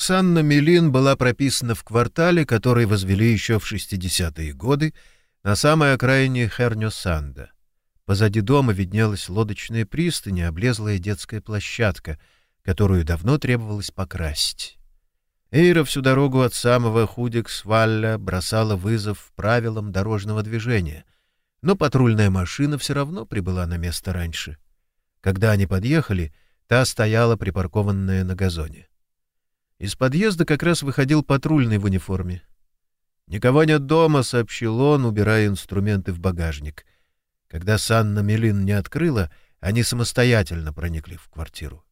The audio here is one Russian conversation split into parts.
Санна Мелин была прописана в квартале, который возвели еще в 60-е годы, на самой окраине Хернё-Санда. Позади дома виднелась лодочная пристань и облезлая детская площадка, которую давно требовалось покрасить. Эйра всю дорогу от самого Худикс-Валля бросала вызов правилам дорожного движения, но патрульная машина все равно прибыла на место раньше. Когда они подъехали, та стояла припаркованная на газоне. Из подъезда как раз выходил патрульный в униформе. «Никого нет дома», — сообщил он, убирая инструменты в багажник. Когда Санна Мелин не открыла, они самостоятельно проникли в квартиру.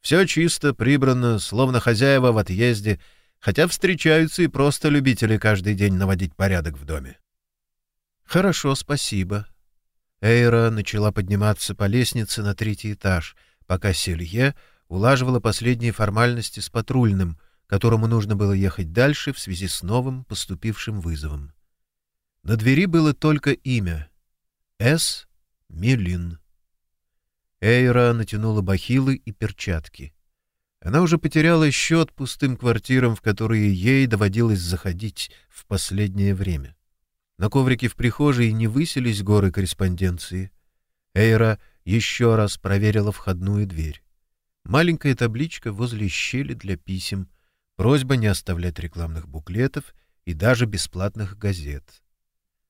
Все чисто, прибрано, словно хозяева в отъезде, хотя встречаются и просто любители каждый день наводить порядок в доме. «Хорошо, спасибо». Эйра начала подниматься по лестнице на третий этаж, пока Селье улаживала последние формальности с патрульным, которому нужно было ехать дальше в связи с новым поступившим вызовом. На двери было только имя — С. Мелин. Эйра натянула бахилы и перчатки. Она уже потеряла счет пустым квартирам, в которые ей доводилось заходить в последнее время. На коврике в прихожей не высились горы корреспонденции. Эйра еще раз проверила входную дверь. Маленькая табличка возле щели для писем, просьба не оставлять рекламных буклетов и даже бесплатных газет.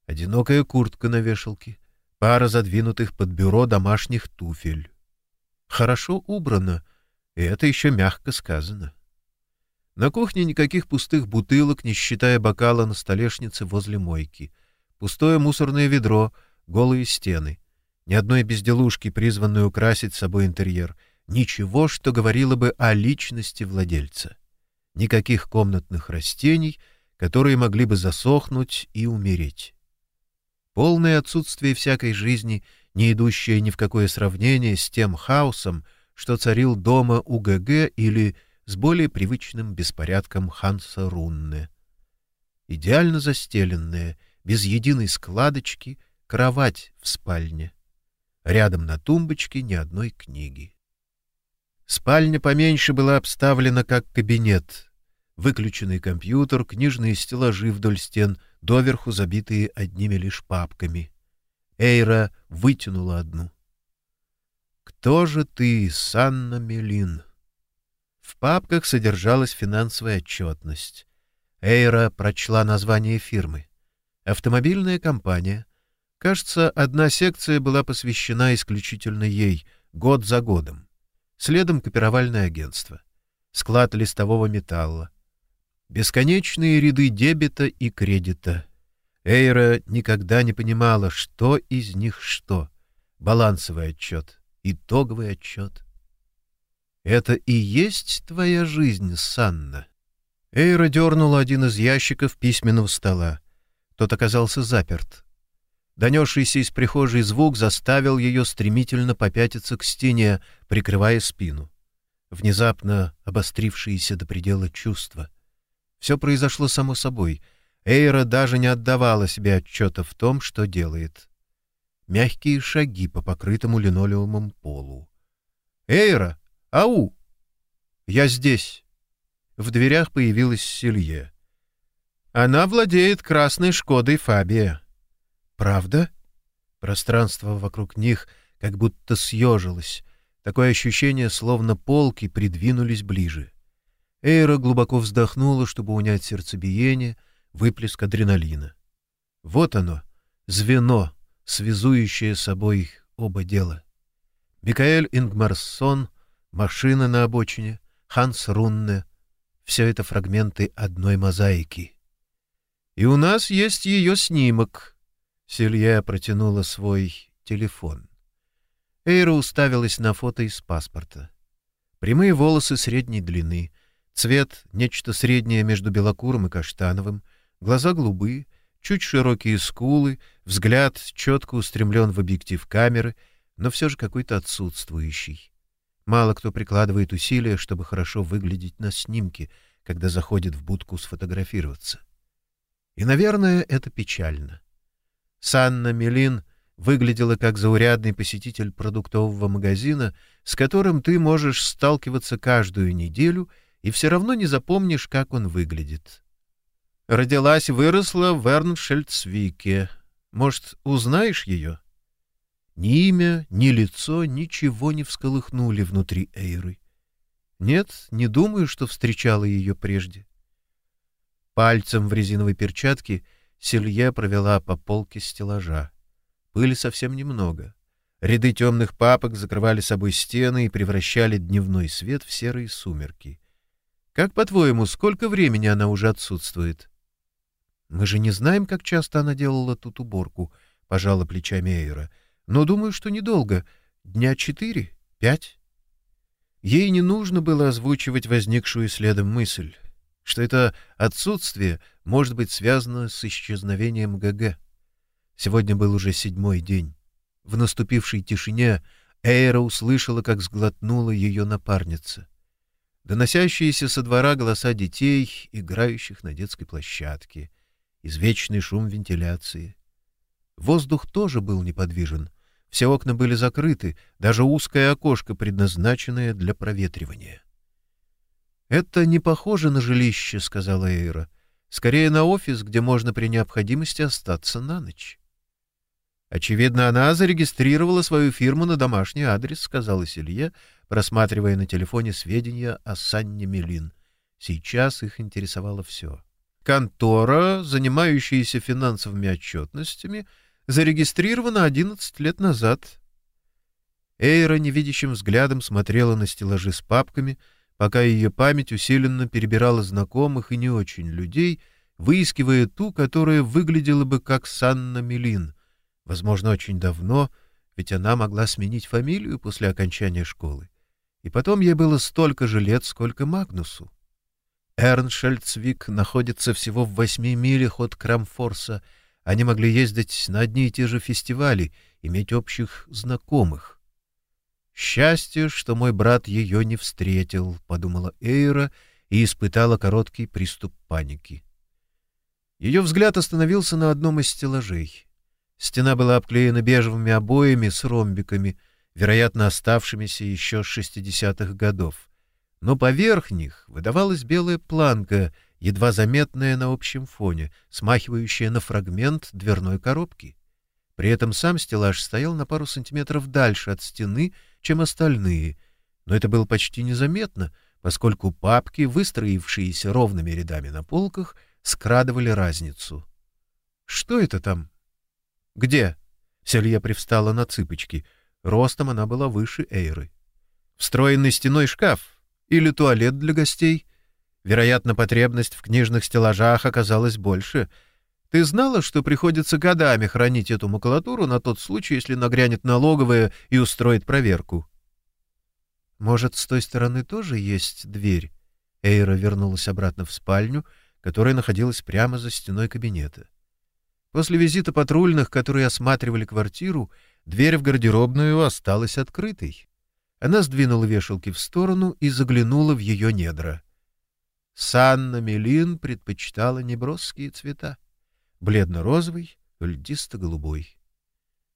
Одинокая куртка на вешалке, пара задвинутых под бюро домашних туфель. Хорошо убрано, и это еще мягко сказано. На кухне никаких пустых бутылок, не считая бокала на столешнице возле мойки. Пустое мусорное ведро, голые стены. Ни одной безделушки, призванной украсить собой интерьер — Ничего, что говорило бы о личности владельца. Никаких комнатных растений, которые могли бы засохнуть и умереть. Полное отсутствие всякой жизни, не идущее ни в какое сравнение с тем хаосом, что царил дома у ГГ или с более привычным беспорядком Ханса Рунне. Идеально застеленная, без единой складочки, кровать в спальне. Рядом на тумбочке ни одной книги. Спальня поменьше была обставлена как кабинет. Выключенный компьютер, книжные стеллажи вдоль стен, доверху забитые одними лишь папками. Эйра вытянула одну. «Кто же ты, Санна Мелин?» В папках содержалась финансовая отчетность. Эйра прочла название фирмы. Автомобильная компания. Кажется, одна секция была посвящена исключительно ей, год за годом следом копировальное агентство, склад листового металла, бесконечные ряды дебета и кредита. Эйра никогда не понимала, что из них что. Балансовый отчет, итоговый отчет. «Это и есть твоя жизнь, Санна?» Эйра дернула один из ящиков письменного стола. Тот оказался заперт. Донесшийся из прихожей звук заставил ее стремительно попятиться к стене, прикрывая спину. Внезапно обострившиеся до предела чувства. Все произошло само собой. Эйра даже не отдавала себе отчета в том, что делает. Мягкие шаги по покрытому линолеумом полу. «Эйра! Ау! Я здесь!» В дверях появилась Силье. «Она владеет красной «Шкодой Фабия». Правда? Пространство вокруг них как будто съежилось. Такое ощущение, словно полки придвинулись ближе. Эйра глубоко вздохнула, чтобы унять сердцебиение, выплеск адреналина. Вот оно, звено, связующее собой оба дела. Микаэль Ингмарсон, машина на обочине, Ханс Рунне — все это фрагменты одной мозаики. И у нас есть ее снимок — Силья протянула свой телефон. Эйра уставилась на фото из паспорта. Прямые волосы средней длины, цвет — нечто среднее между белокурым и каштановым, глаза голубые, чуть широкие скулы, взгляд четко устремлен в объектив камеры, но все же какой-то отсутствующий. Мало кто прикладывает усилия, чтобы хорошо выглядеть на снимке, когда заходит в будку сфотографироваться. И, наверное, это печально. Санна Мелин выглядела как заурядный посетитель продуктового магазина, с которым ты можешь сталкиваться каждую неделю и все равно не запомнишь, как он выглядит. Родилась и выросла в Эрншельцвике. Может, узнаешь ее? Ни имя, ни лицо ничего не всколыхнули внутри Эйры. Нет, не думаю, что встречала ее прежде. Пальцем в резиновой перчатке Силье провела по полке стеллажа. Пыли совсем немного. Ряды темных папок закрывали собой стены и превращали дневной свет в серые сумерки. Как, по-твоему, сколько времени она уже отсутствует? Мы же не знаем, как часто она делала тут уборку, — пожала плечами Эйра. Но думаю, что недолго. Дня четыре, пять. Ей не нужно было озвучивать возникшую следом мысль, что это отсутствие может быть связано с исчезновением ГГ. Сегодня был уже седьмой день. В наступившей тишине Эйра услышала, как сглотнула ее напарница. Доносящиеся со двора голоса детей, играющих на детской площадке, извечный шум вентиляции. Воздух тоже был неподвижен. Все окна были закрыты, даже узкое окошко, предназначенное для проветривания. «Это не похоже на жилище», — сказала Эйра. «Скорее на офис, где можно при необходимости остаться на ночь». «Очевидно, она зарегистрировала свою фирму на домашний адрес», — сказала Силье, просматривая на телефоне сведения о Санне Мелин. Сейчас их интересовало все. «Контора, занимающаяся финансовыми отчетностями, зарегистрирована 11 лет назад». Эйра невидящим взглядом смотрела на стеллажи с папками, пока ее память усиленно перебирала знакомых и не очень людей, выискивая ту, которая выглядела бы как Санна Мелин — Возможно, очень давно, ведь она могла сменить фамилию после окончания школы. И потом ей было столько же лет, сколько Магнусу. Эрншельцвик находится всего в восьми милях от Крамфорса. Они могли ездить на одни и те же фестивали, иметь общих знакомых. «Счастье, что мой брат ее не встретил», — подумала Эйра и испытала короткий приступ паники. Ее взгляд остановился на одном из стеллажей. Стена была обклеена бежевыми обоями с ромбиками, вероятно, оставшимися еще с шестидесятых годов. Но поверх них выдавалась белая планка, едва заметная на общем фоне, смахивающая на фрагмент дверной коробки. При этом сам стеллаж стоял на пару сантиметров дальше от стены, чем остальные, но это было почти незаметно, поскольку папки, выстроившиеся ровными рядами на полках, скрадывали разницу. «Что это там?» «Где?» Селья привстала на цыпочки. Ростом она была выше Эйры. «Встроенный стеной шкаф? Или туалет для гостей?» Вероятно, потребность в книжных стеллажах оказалась больше. Ты знала, что приходится годами хранить эту макулатуру на тот случай, если нагрянет налоговая и устроит проверку? Может, с той стороны тоже есть дверь? Эйра вернулась обратно в спальню, которая находилась прямо за стеной кабинета. После визита патрульных, которые осматривали квартиру, дверь в гардеробную осталась открытой. Она сдвинула вешалки в сторону и заглянула в ее недра. Санна Мелин предпочитала неброские цвета — бледно-розовый, льдисто-голубой.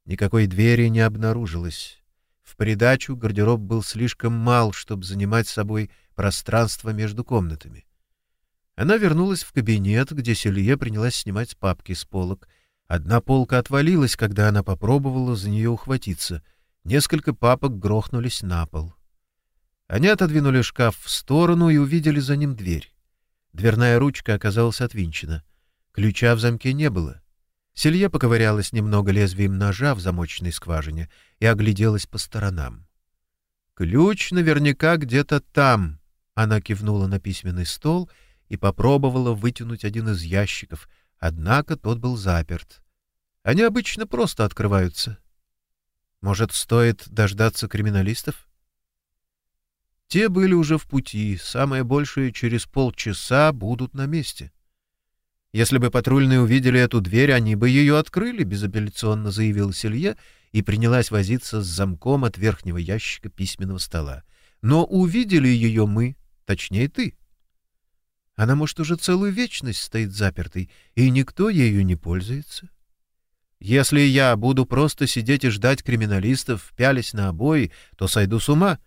Никакой двери не обнаружилось. В придачу гардероб был слишком мал, чтобы занимать собой пространство между комнатами. Она вернулась в кабинет, где Селье принялась снимать папки с полок. Одна полка отвалилась, когда она попробовала за нее ухватиться. Несколько папок грохнулись на пол. Они отодвинули шкаф в сторону и увидели за ним дверь. Дверная ручка оказалась отвинчена. Ключа в замке не было. Селье поковырялась немного лезвием ножа в замочной скважине и огляделась по сторонам. «Ключ наверняка где-то там», — она кивнула на письменный стол — и попробовала вытянуть один из ящиков, однако тот был заперт. Они обычно просто открываются. Может, стоит дождаться криминалистов? Те были уже в пути, самое большее через полчаса будут на месте. Если бы патрульные увидели эту дверь, они бы ее открыли, безапелляционно заявил Селье и принялась возиться с замком от верхнего ящика письменного стола. Но увидели ее мы, точнее ты. Она, может, уже целую вечность стоит запертой, и никто ею не пользуется. Если я буду просто сидеть и ждать криминалистов, пялись на обои, то сойду с ума.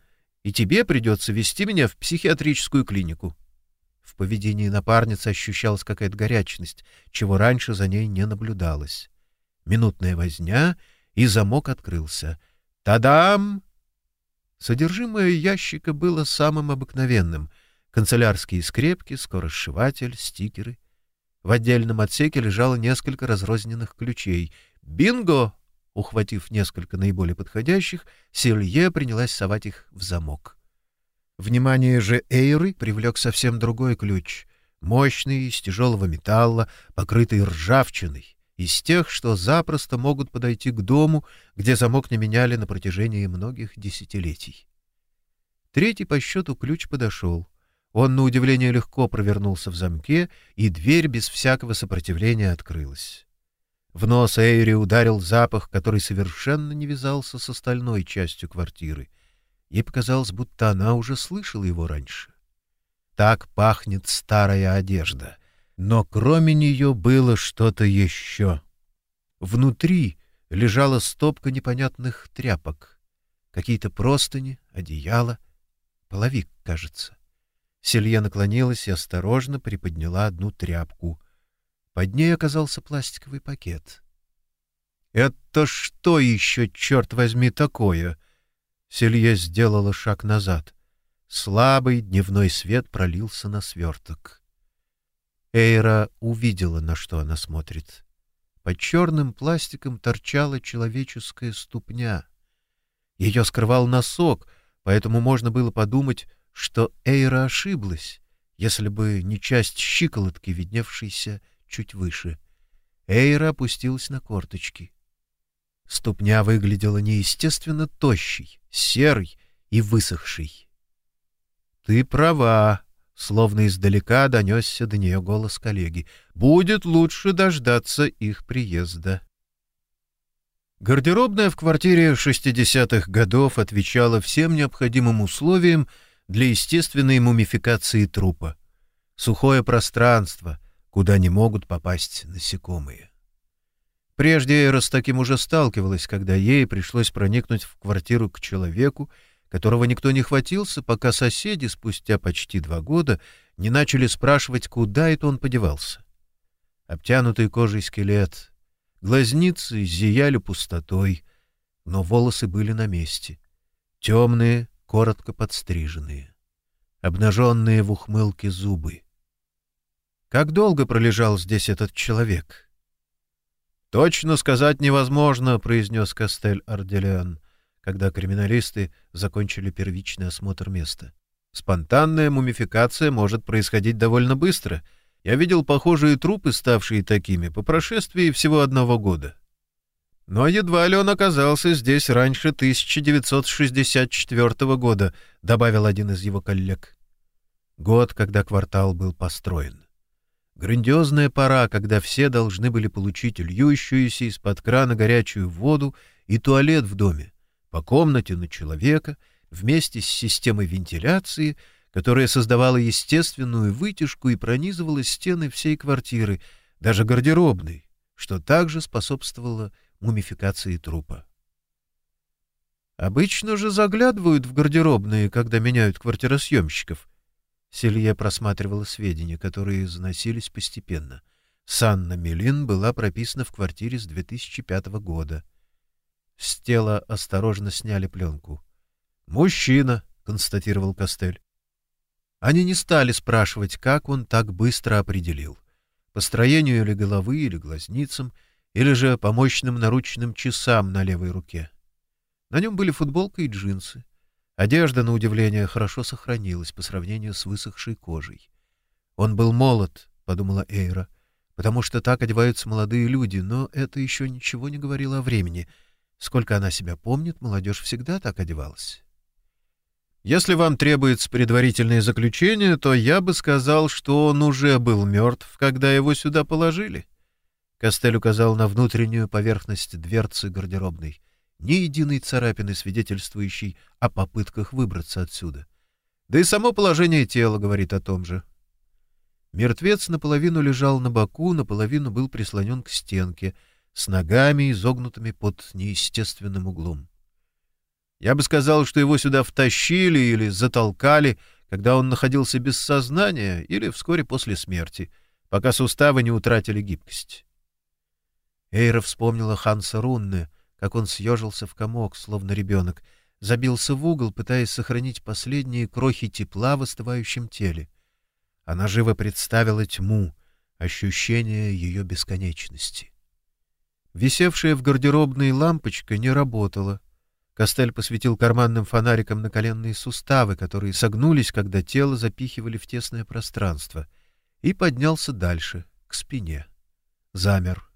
и тебе придется вести меня в психиатрическую клинику. В поведении напарницы ощущалась какая-то горячность, чего раньше за ней не наблюдалось. Минутная возня, и замок открылся. «Та-дам!» Содержимое ящика было самым обыкновенным. Канцелярские скрепки, скоросшиватель, стикеры. В отдельном отсеке лежало несколько разрозненных ключей. «Бинго!» Ухватив несколько наиболее подходящих, Силье принялась совать их в замок. Внимание же Эйры привлек совсем другой ключ, мощный, из тяжелого металла, покрытый ржавчиной, из тех, что запросто могут подойти к дому, где замок не меняли на протяжении многих десятилетий. Третий по счету ключ подошел. Он, на удивление, легко провернулся в замке, и дверь без всякого сопротивления открылась. В нос Эйри ударил запах, который совершенно не вязался с остальной частью квартиры. Ей показалось, будто она уже слышала его раньше. Так пахнет старая одежда. Но кроме нее было что-то еще. Внутри лежала стопка непонятных тряпок. Какие-то простыни, одеяло, половик, кажется. Селье наклонилась и осторожно приподняла одну тряпку — под ней оказался пластиковый пакет. «Это что еще, черт возьми, такое?» Селье сделала шаг назад. Слабый дневной свет пролился на сверток. Эйра увидела, на что она смотрит. Под черным пластиком торчала человеческая ступня. Ее скрывал носок, поэтому можно было подумать, что Эйра ошиблась, если бы не часть щиколотки, видневшейся чуть выше. Эйра опустилась на корточки. Ступня выглядела неестественно тощей, серой и высохшей. — Ты права, — словно издалека донесся до нее голос коллеги. — Будет лучше дождаться их приезда. Гардеробная в квартире 60-х годов отвечала всем необходимым условиям для естественной мумификации трупа. Сухое пространство, куда не могут попасть насекомые. Прежде Эра с таким уже сталкивалась, когда ей пришлось проникнуть в квартиру к человеку, которого никто не хватился, пока соседи спустя почти два года не начали спрашивать, куда это он подевался. Обтянутый кожей скелет, глазницы зияли пустотой, но волосы были на месте, темные, коротко подстриженные, обнаженные в ухмылке зубы. Как долго пролежал здесь этот человек? Точно сказать невозможно, произнес Кастель Арделиан, когда криминалисты закончили первичный осмотр места. Спонтанная мумификация может происходить довольно быстро. Я видел похожие трупы, ставшие такими, по прошествии всего одного года. Но едва ли он оказался здесь раньше 1964 года, добавил один из его коллег. Год, когда квартал был построен. Грандиозная пора, когда все должны были получить льющуюся из-под крана горячую воду и туалет в доме, по комнате на человека, вместе с системой вентиляции, которая создавала естественную вытяжку и пронизывала стены всей квартиры, даже гардеробной, что также способствовало мумификации трупа. Обычно же заглядывают в гардеробные, когда меняют квартиросъемщиков — Селье просматривала сведения, которые заносились постепенно. Санна Мелин была прописана в квартире с 2005 года. С тела осторожно сняли пленку. «Мужчина», — констатировал Костель. Они не стали спрашивать, как он так быстро определил. По строению или головы, или глазницам, или же по мощным наручным часам на левой руке. На нем были футболка и джинсы. Одежда, на удивление, хорошо сохранилась по сравнению с высохшей кожей. «Он был молод», — подумала Эйра, — «потому что так одеваются молодые люди, но это еще ничего не говорило о времени. Сколько она себя помнит, молодежь всегда так одевалась». «Если вам требуется предварительное заключение, то я бы сказал, что он уже был мертв, когда его сюда положили». Костель указал на внутреннюю поверхность дверцы гардеробной ни единой царапины, свидетельствующей о попытках выбраться отсюда. Да и само положение тела говорит о том же. Мертвец наполовину лежал на боку, наполовину был прислонен к стенке, с ногами, изогнутыми под неестественным углом. Я бы сказал, что его сюда втащили или затолкали, когда он находился без сознания или вскоре после смерти, пока суставы не утратили гибкость. Эйра вспомнила Ханса Рунне, как он съежился в комок, словно ребенок, забился в угол, пытаясь сохранить последние крохи тепла в остывающем теле. Она живо представила тьму, ощущение ее бесконечности. Висевшая в гардеробной лампочка не работала. Костель посветил карманным фонариком на коленные суставы, которые согнулись, когда тело запихивали в тесное пространство, и поднялся дальше, к спине. Замер.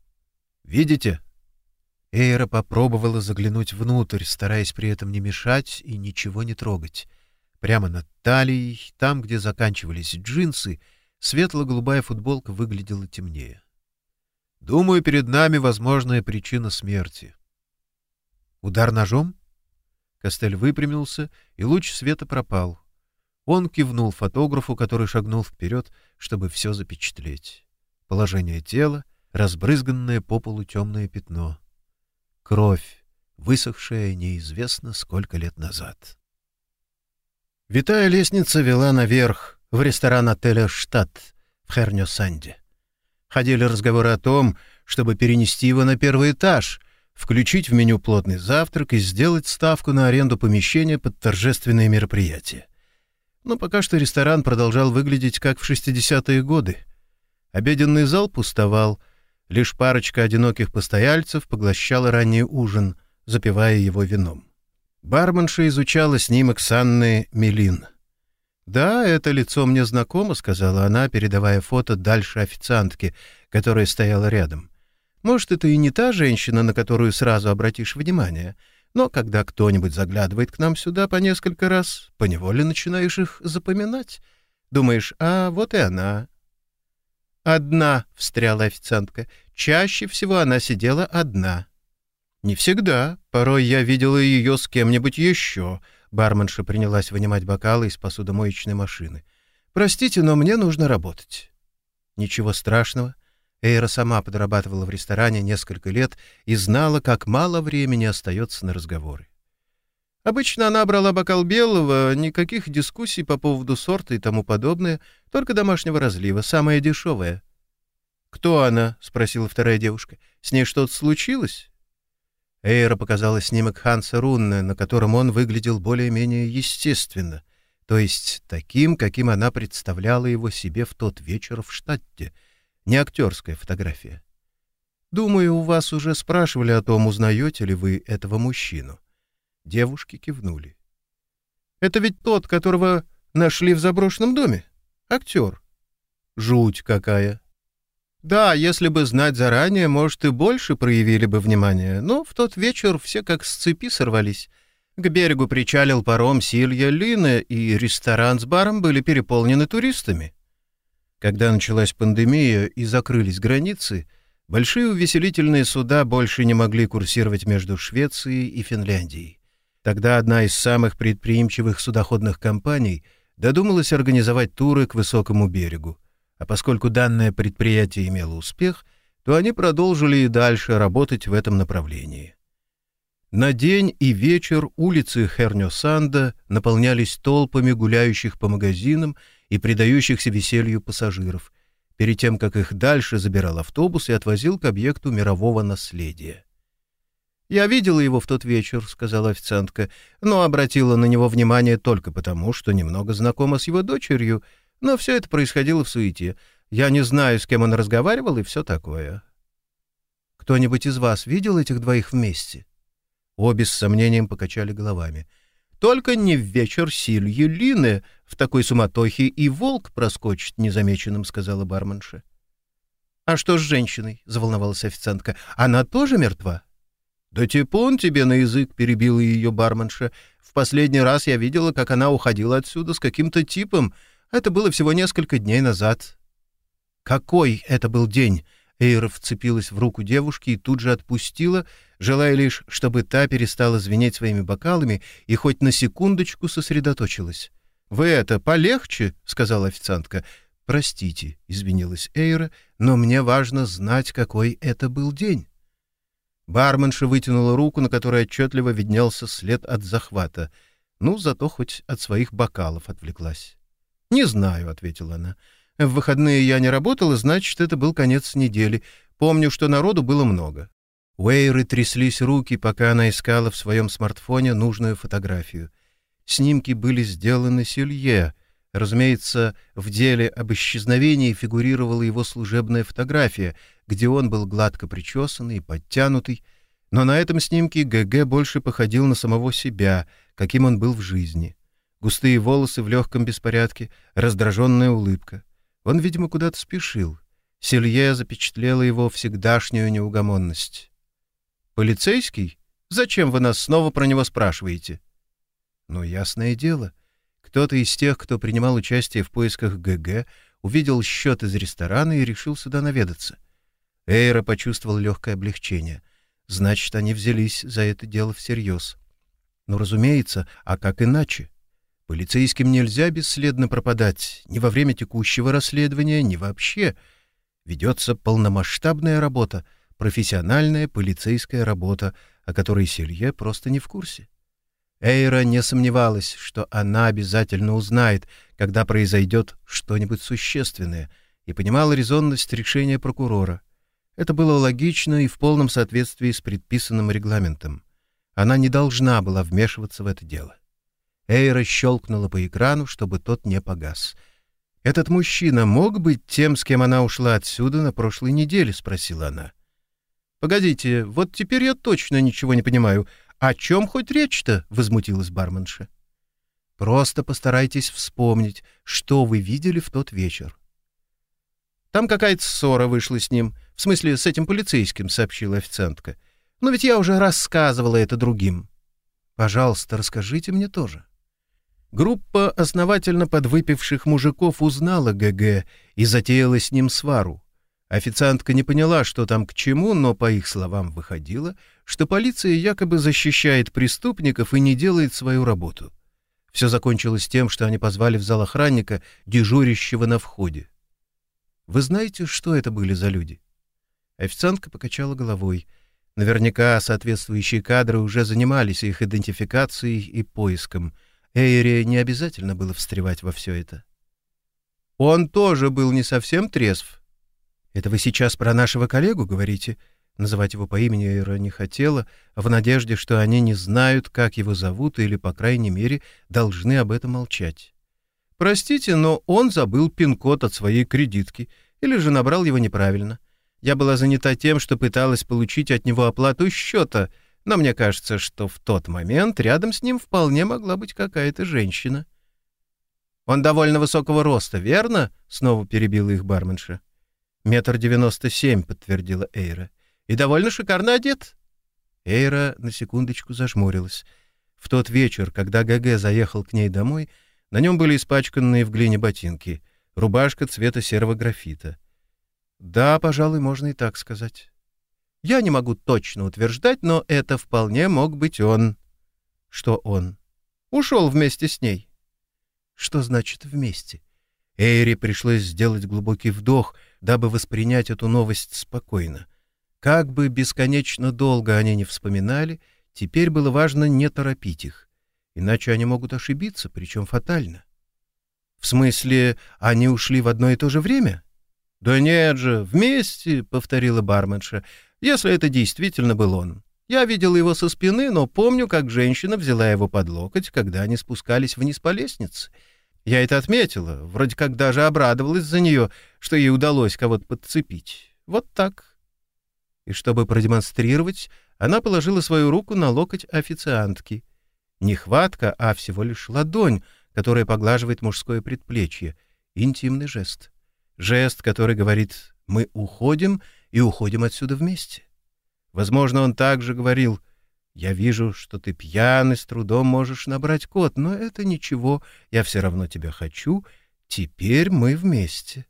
«Видите?» Эйра попробовала заглянуть внутрь, стараясь при этом не мешать и ничего не трогать. Прямо над талией, там, где заканчивались джинсы, светло-голубая футболка выглядела темнее. Думаю, перед нами возможная причина смерти. Удар ножом? Костель выпрямился, и луч света пропал. Он кивнул фотографу, который шагнул вперед, чтобы все запечатлеть. Положение тела, разбрызганное по полу темное пятно. Кровь, высохшая неизвестно сколько лет назад. Витая лестница вела наверх, в ресторан отеля «Штат» в Хернё-Санде. Ходили разговоры о том, чтобы перенести его на первый этаж, включить в меню плотный завтрак и сделать ставку на аренду помещения под торжественные мероприятия. Но пока что ресторан продолжал выглядеть как в 60-е годы. Обеденный зал пустовал, лишь парочка одиноких постояльцев поглощала ранний ужин, запивая его вином. Барменша изучала снимок Санны Мелин — «Да, это лицо мне знакомо», — сказала она, передавая фото дальше официантке, которая стояла рядом. «Может, это и не та женщина, на которую сразу обратишь внимание, но когда кто-нибудь заглядывает к нам сюда по несколько раз, поневоле начинаешь их запоминать. Думаешь, а вот и она». «Одна», — встряла официантка. «Чаще всего она сидела одна». «Не всегда. Порой я видела ее с кем-нибудь еще», Барменша принялась вынимать бокалы из посудомоечной машины. «Простите, но мне нужно работать». «Ничего страшного». Эйра сама подрабатывала в ресторане несколько лет и знала, как мало времени остается на разговоры. Обычно она брала бокал белого, никаких дискуссий по поводу сорта и тому подобное, только домашнего разлива, самое дешевое. «Кто она?» — спросила вторая девушка. «С ней что-то случилось?» Эйра показала снимок Ханса Рунна, на котором он выглядел более-менее естественно, то есть таким, каким она представляла его себе в тот вечер в штате, не актерская фотография. «Думаю, у вас уже спрашивали о том, узнаете ли вы этого мужчину». Девушки кивнули. «Это ведь тот, которого нашли в заброшенном доме? Актер». «Жуть какая!» Да, если бы знать заранее, может, и больше проявили бы внимание, но в тот вечер все как с цепи сорвались. К берегу причалил паром Силья Лина, и ресторан с баром были переполнены туристами. Когда началась пандемия и закрылись границы, большие увеселительные суда больше не могли курсировать между Швецией и Финляндией. Тогда одна из самых предприимчивых судоходных компаний додумалась организовать туры к высокому берегу — а поскольку данное предприятие имело успех, то они продолжили и дальше работать в этом направлении. На день и вечер улицы Хернё-Санда наполнялись толпами гуляющих по магазинам и предающихся веселью пассажиров, перед тем, как их дальше забирал автобус и отвозил к объекту мирового наследия. «Я видела его в тот вечер», — сказала официантка, но обратила на него внимание только потому, что немного знакома с его дочерью — но все это происходило в суете. Я не знаю, с кем он разговаривал и все такое. Кто-нибудь из вас видел этих двоих вместе? Обе с сомнением покачали головами. Только не в вечер Сильи Лины в такой суматохе и волк проскочит незамеченным, сказала барменша. А что с женщиной? заволновалась официантка. Она тоже мертва? Да типун тебе на язык, перебила ее барменша. В последний раз я видела, как она уходила отсюда с каким-то типом, это было всего несколько дней назад. Какой это был день? Эйра вцепилась в руку девушки и тут же отпустила, желая лишь, чтобы та перестала звенеть своими бокалами и хоть на секундочку сосредоточилась. «Вы это полегче», — сказала официантка. «Простите», — извинилась Эйра, — «но мне важно знать, какой это был день». Барменша вытянула руку, на которой отчетливо виднелся след от захвата. Ну, зато хоть от своих бокалов отвлеклась. «Не знаю», — ответила она. «В выходные я не работала, значит, это был конец недели. Помню, что народу было много». У Эйры тряслись руки, пока она искала в своем смартфоне нужную фотографию. Снимки были сделаны Сюлье. Разумеется, в деле об исчезновении фигурировала его служебная фотография, где он был гладко причесанный и подтянутый, но на этом снимке ГГ больше походил на самого себя, каким он был в жизни. Густые волосы в легком беспорядке, раздраженная улыбка. Он, видимо, куда-то спешил. Селье запечатлела его всегдашнюю неугомонность. «Полицейский? Зачем вы нас снова про него спрашиваете?» Но ясное дело, кто-то из тех, кто принимал участие в поисках ГГ, увидел счет из ресторана и решил сюда наведаться. Эйра почувствовал легкое облегчение. Значит, они взялись за это дело всерьез. Но, разумеется, а как иначе? Полицейским нельзя бесследно пропадать ни во время текущего расследования, ни вообще. Ведется полномасштабная работа, профессиональная полицейская работа, о которой Селье просто не в курсе. Эйра не сомневалась, что она обязательно узнает, когда произойдет что-нибудь существенное, и понимала резонность решения прокурора. Это было логично и в полном соответствии с предписанным регламентом. Она не должна была вмешиваться в это дело. Эйра щелкнула по экрану, чтобы тот не погас. «Этот мужчина мог быть тем, с кем она ушла отсюда на прошлой неделе?» — спросила она. «Погодите, вот теперь я точно ничего не понимаю. «О чем хоть речь-то?» — возмутилась барменша. «Просто постарайтесь вспомнить, что вы видели в тот вечер». «Там какая-то ссора вышла с ним, в смысле, с этим полицейским», — сообщила официантка. «Но ведь я уже рассказывала это другим». «Пожалуйста, расскажите мне тоже». Группа основательно подвыпивших мужиков узнала ГГ и затеяла с ним свару. Официантка не поняла, что там к чему, но, по их словам, выходило, что полиция якобы защищает преступников и не делает свою работу. Все закончилось тем, что они позвали в зал охранника, дежурящего на входе. «Вы знаете, что это были за люди?» Официантка покачала головой. Наверняка соответствующие кадры уже занимались их идентификацией и поиском. Эйре не обязательно было встревать во все это. «Он тоже был не совсем трезв», «Это вы сейчас про нашего коллегу говорите?» Называть его по имени Эйра не хотела, в надежде, что они не знают, как его зовут, или, по крайней мере, должны об этом молчать. «Простите, но он забыл пин-код от своей кредитки, или же набрал его неправильно. Я была занята тем, что пыталась получить от него оплату счета, но мне кажется, что в тот момент рядом с ним вполне могла быть какая-то женщина». «Он довольно высокого роста, верно?» — снова перебила их барменша. «Метр девяносто семь», — подтвердила Эйра. «И довольно шикарно одет». Эйра на секундочку зажмурилась. В тот вечер, когда ГГ заехал к ней домой, на нем были испачканные в глине ботинки, рубашка цвета серого графита. Да, пожалуй, можно и так сказать. Я не могу точно утверждать, но это вполне мог быть он. Что он? Ушел вместе с ней. Что значит «вместе»? Эйре пришлось сделать глубокий вдох, дабы воспринять эту новость спокойно. Как бы бесконечно долго они не вспоминали, теперь было важно не торопить их, иначе они могут ошибиться, причем фатально. В смысле, они ушли в одно и то же время? Да нет же, вместе, повторила барменша, если это действительно был он. Я видел его со спины, но помню, как женщина взяла его под локоть, когда они спускались вниз по лестнице — я это отметила, вроде как даже обрадовалась за нее, что ей удалось кого-то подцепить. Вот так. И чтобы продемонстрировать, она положила свою руку на локоть официантки. Не хватка, а всего лишь ладонь, которая поглаживает мужское предплечье. Интимный жест. Жест, который говорит «мы уходим и уходим отсюда вместе». Возможно, он также говорил я вижу, что ты пьяный, с трудом можешь набрать код, но это ничего, я все равно тебя хочу. Теперь мы вместе.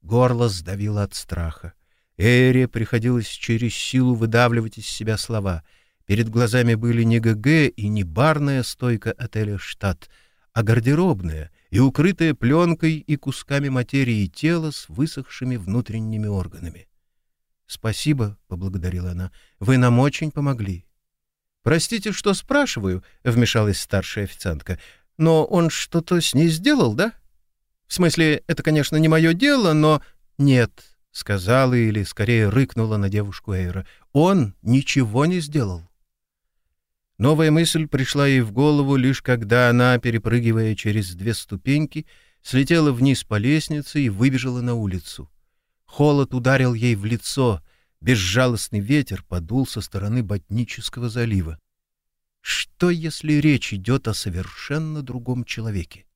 Горло сдавило от страха. Эре приходилось через силу выдавливать из себя слова. Перед глазами были не ГГ и не барная стойка отеля «Штат», а гардеробная и укрытая пленкой и кусками материи тела с высохшими внутренними органами. «Спасибо», — поблагодарила она. «Вы нам очень помогли». «Простите, что спрашиваю», — вмешалась старшая официантка. «Но он что-то с ней сделал, да?» «В смысле, это, конечно, не мое дело, но...» «Нет», — сказала или, скорее, рыкнула на девушку Эйра. «Он ничего не сделал». Новая мысль пришла ей в голову лишь когда она, перепрыгивая через две ступеньки, слетела вниз по лестнице и выбежала на улицу. Холод ударил ей в лицо, безжалостный ветер подул со стороны Ботнического залива. Что, если речь идет о совершенно другом человеке?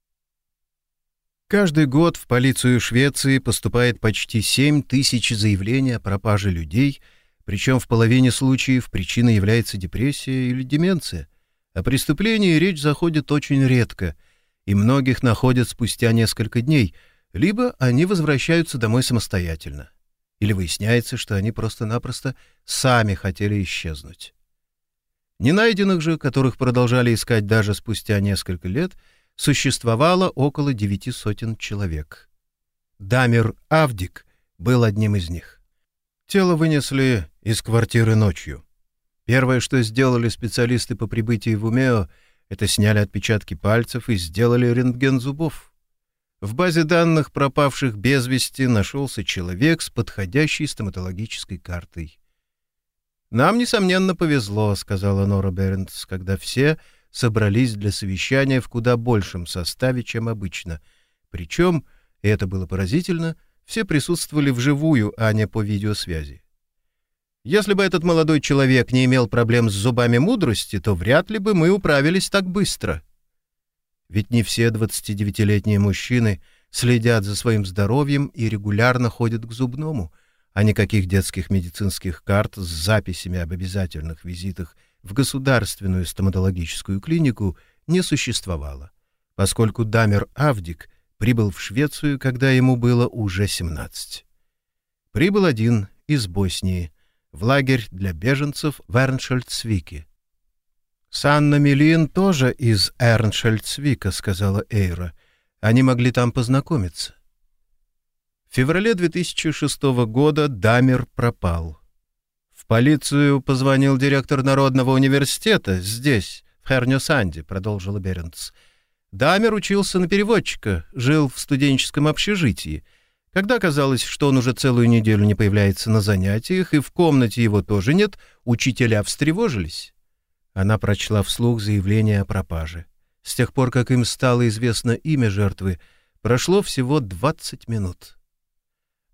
Каждый год в полицию Швеции поступает почти 7 тысяч заявлений о пропаже людей, причем в половине случаев причиной является депрессия или деменция. О преступлении речь заходит очень редко, и многих находят спустя несколько дней — либо они возвращаются домой самостоятельно, или выясняется, что они просто-напросто сами хотели исчезнуть. Ненайденных же, которых продолжали искать даже спустя несколько лет, существовало около девяти сотен человек. Дамир Авдик был одним из них. Тело вынесли из квартиры ночью. Первое, что сделали специалисты по прибытии в Умео, это сняли отпечатки пальцев и сделали рентген зубов. В базе данных пропавших без вести нашелся человек с подходящей стоматологической картой. «Нам, несомненно, повезло», — сказала Нора Бернс, когда все собрались для совещания в куда большем составе, чем обычно. Причем, это было поразительно, все присутствовали вживую, а не по видеосвязи. Если бы этот молодой человек не имел проблем с зубами мудрости, то вряд ли бы мы управились так быстро. Ведь не все 29-летние мужчины следят за своим здоровьем и регулярно ходят к зубному, а никаких детских медицинских карт с записями об обязательных визитах в государственную стоматологическую клинику не существовало, поскольку Дамер Авдик прибыл в Швецию, когда ему было уже 17. Прибыл один из Боснии в лагерь для беженцев в Эрншельдсвике, «Санна Милин тоже из Эрншельдсвика», — сказала Эйра. «Они могли там познакомиться». В феврале 2006 года Дамер пропал. «В полицию позвонил директор Народного университета здесь, в Хернёсанде», — продолжила Беренц. «Дамер учился на переводчика, жил в студенческом общежитии. Когда казалось, что он уже целую неделю не появляется на занятиях, и в комнате его тоже нет, учителя встревожились». Она прочла вслух заявление о пропаже. С тех пор, как им стало известно имя жертвы, прошло всего 20 минут.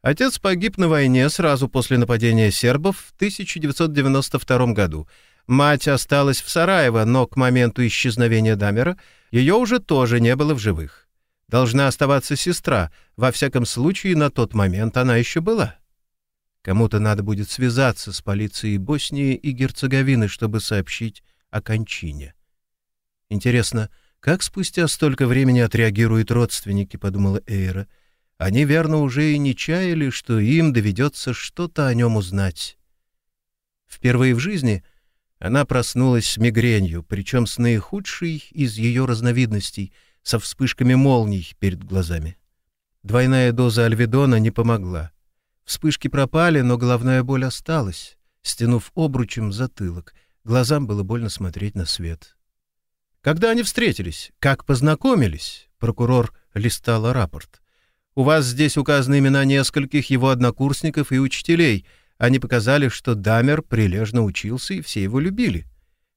Отец погиб на войне сразу после нападения сербов в 1992 году. Мать осталась в Сараево, но к моменту исчезновения Дамера ее уже тоже не было в живых. Должна оставаться сестра, во всяком случае на тот момент она еще была. Кому-то надо будет связаться с полицией Боснии и Герцеговины, чтобы сообщить о кончине. Интересно, как спустя столько времени отреагируют родственники, подумала Эйра. Они верно уже и не чаяли, что им доведется что-то о нем узнать. Впервые в жизни она проснулась с мигренью, причем с наихудшей из ее разновидностей, со вспышками молний перед глазами. Двойная доза альведона не помогла. Вспышки пропали, но головная боль осталась, стянув обручем затылок. Глазам было больно смотреть на свет. Когда они встретились? Как познакомились? Прокурор листала рапорт. У вас здесь указаны имена нескольких его однокурсников и учителей. Они показали, что Дамер прилежно учился, и все его любили.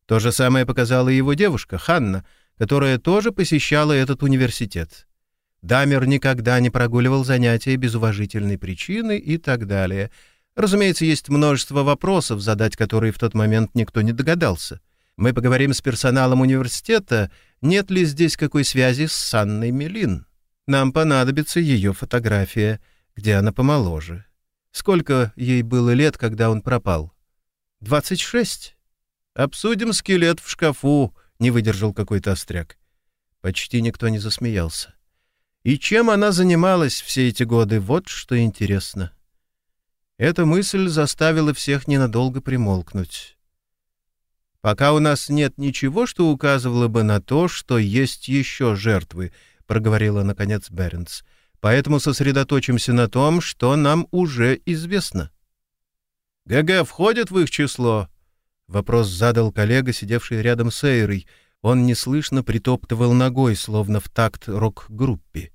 То же самое показала его девушка, Ханна, которая тоже посещала этот университет. Дамер никогда не прогуливал занятия без уважительной причины и так далее. Разумеется, есть множество вопросов, задать которые в тот момент никто не догадался. Мы поговорим с персоналом университета, нет ли здесь какой связи с Санной Мелин. Нам понадобится ее фотография, где она помоложе. Сколько ей было лет, когда он пропал? Двадцать шесть. Обсудим скелет в шкафу, не выдержал какой-то остряк. Почти никто не засмеялся. И чем она занималась все эти годы, вот что интересно. Эта мысль заставила всех ненадолго примолкнуть. «Пока у нас нет ничего, что указывало бы на то, что есть еще жертвы», — проговорила, наконец, Бернс. «Поэтому сосредоточимся на том, что нам уже известно». ГГ входит в их число?» Вопрос задал коллега, сидевший рядом с Эйрой. Он неслышно притоптывал ногой, словно в такт рок-группе.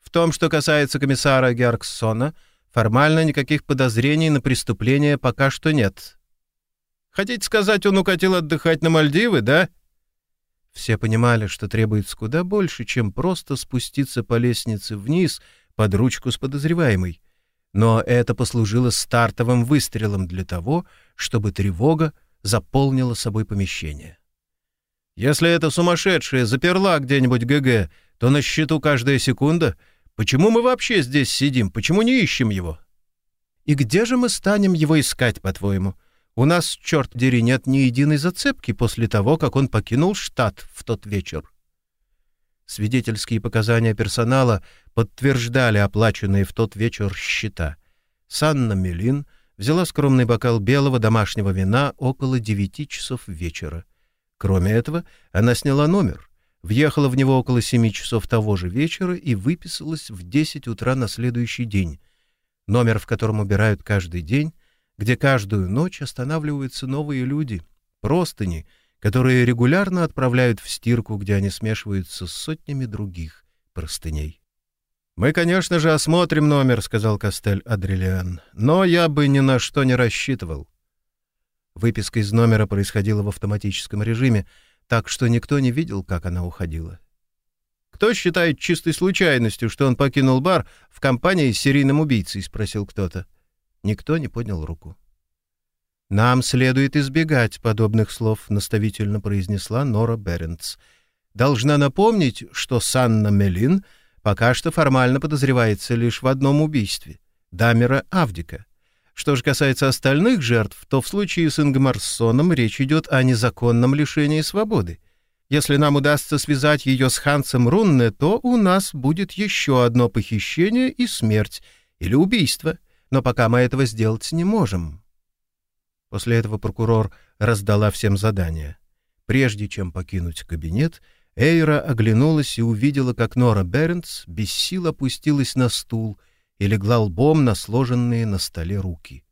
«В том, что касается комиссара Герксона, формально никаких подозрений на преступление пока что нет. Хотите сказать, он укатил отдыхать на Мальдивы, да?» Все понимали, что требуется куда больше, чем просто спуститься по лестнице вниз под ручку с подозреваемой. Но это послужило стартовым выстрелом для того, чтобы тревога заполнила собой помещение. Если эта сумасшедшая заперла где-нибудь ГГ, то на счету каждая секунда. Почему мы вообще здесь сидим? Почему не ищем его? И где же мы станем его искать, по-твоему? У нас, черт дери, нет ни единой зацепки после того, как он покинул штат в тот вечер. Свидетельские показания персонала подтверждали оплаченные в тот вечер счета. Санна Мелин взяла скромный бокал белого домашнего вина около девяти часов вечера. Кроме этого, она сняла номер, въехала в него около семи часов того же вечера и выписалась в десять утра на следующий день. Номер, в котором убирают каждый день, где каждую ночь останавливаются новые люди, простыни — которые регулярно отправляют в стирку, где они смешиваются с сотнями других простыней. «Мы, конечно же, осмотрим номер», — сказал Костель Адрелиан, «но я бы ни на что не рассчитывал». Выписка из номера происходила в автоматическом режиме, так что никто не видел, как она уходила. «Кто считает чистой случайностью, что он покинул бар в компании с серийным убийцей?» — спросил кто-то. Никто не поднял руку. «Нам следует избегать подобных слов», — наставительно произнесла Нора Берентс. «Должна напомнить, что Санна Мелин пока что формально подозревается лишь в одном убийстве — Дамера Авдика. Что же касается остальных жертв, то в случае с Ингмарсоном речь идет о незаконном лишении свободы. Если нам удастся связать ее с Хансом Рунне, то у нас будет еще одно похищение и смерть, или убийство. Но пока мы этого сделать не можем». После этого прокурор раздала всем задания. Прежде чем покинуть кабинет, Эйра оглянулась и увидела, как Нора Бернс без сил опустилась на стул и легла лбом на сложенные на столе руки.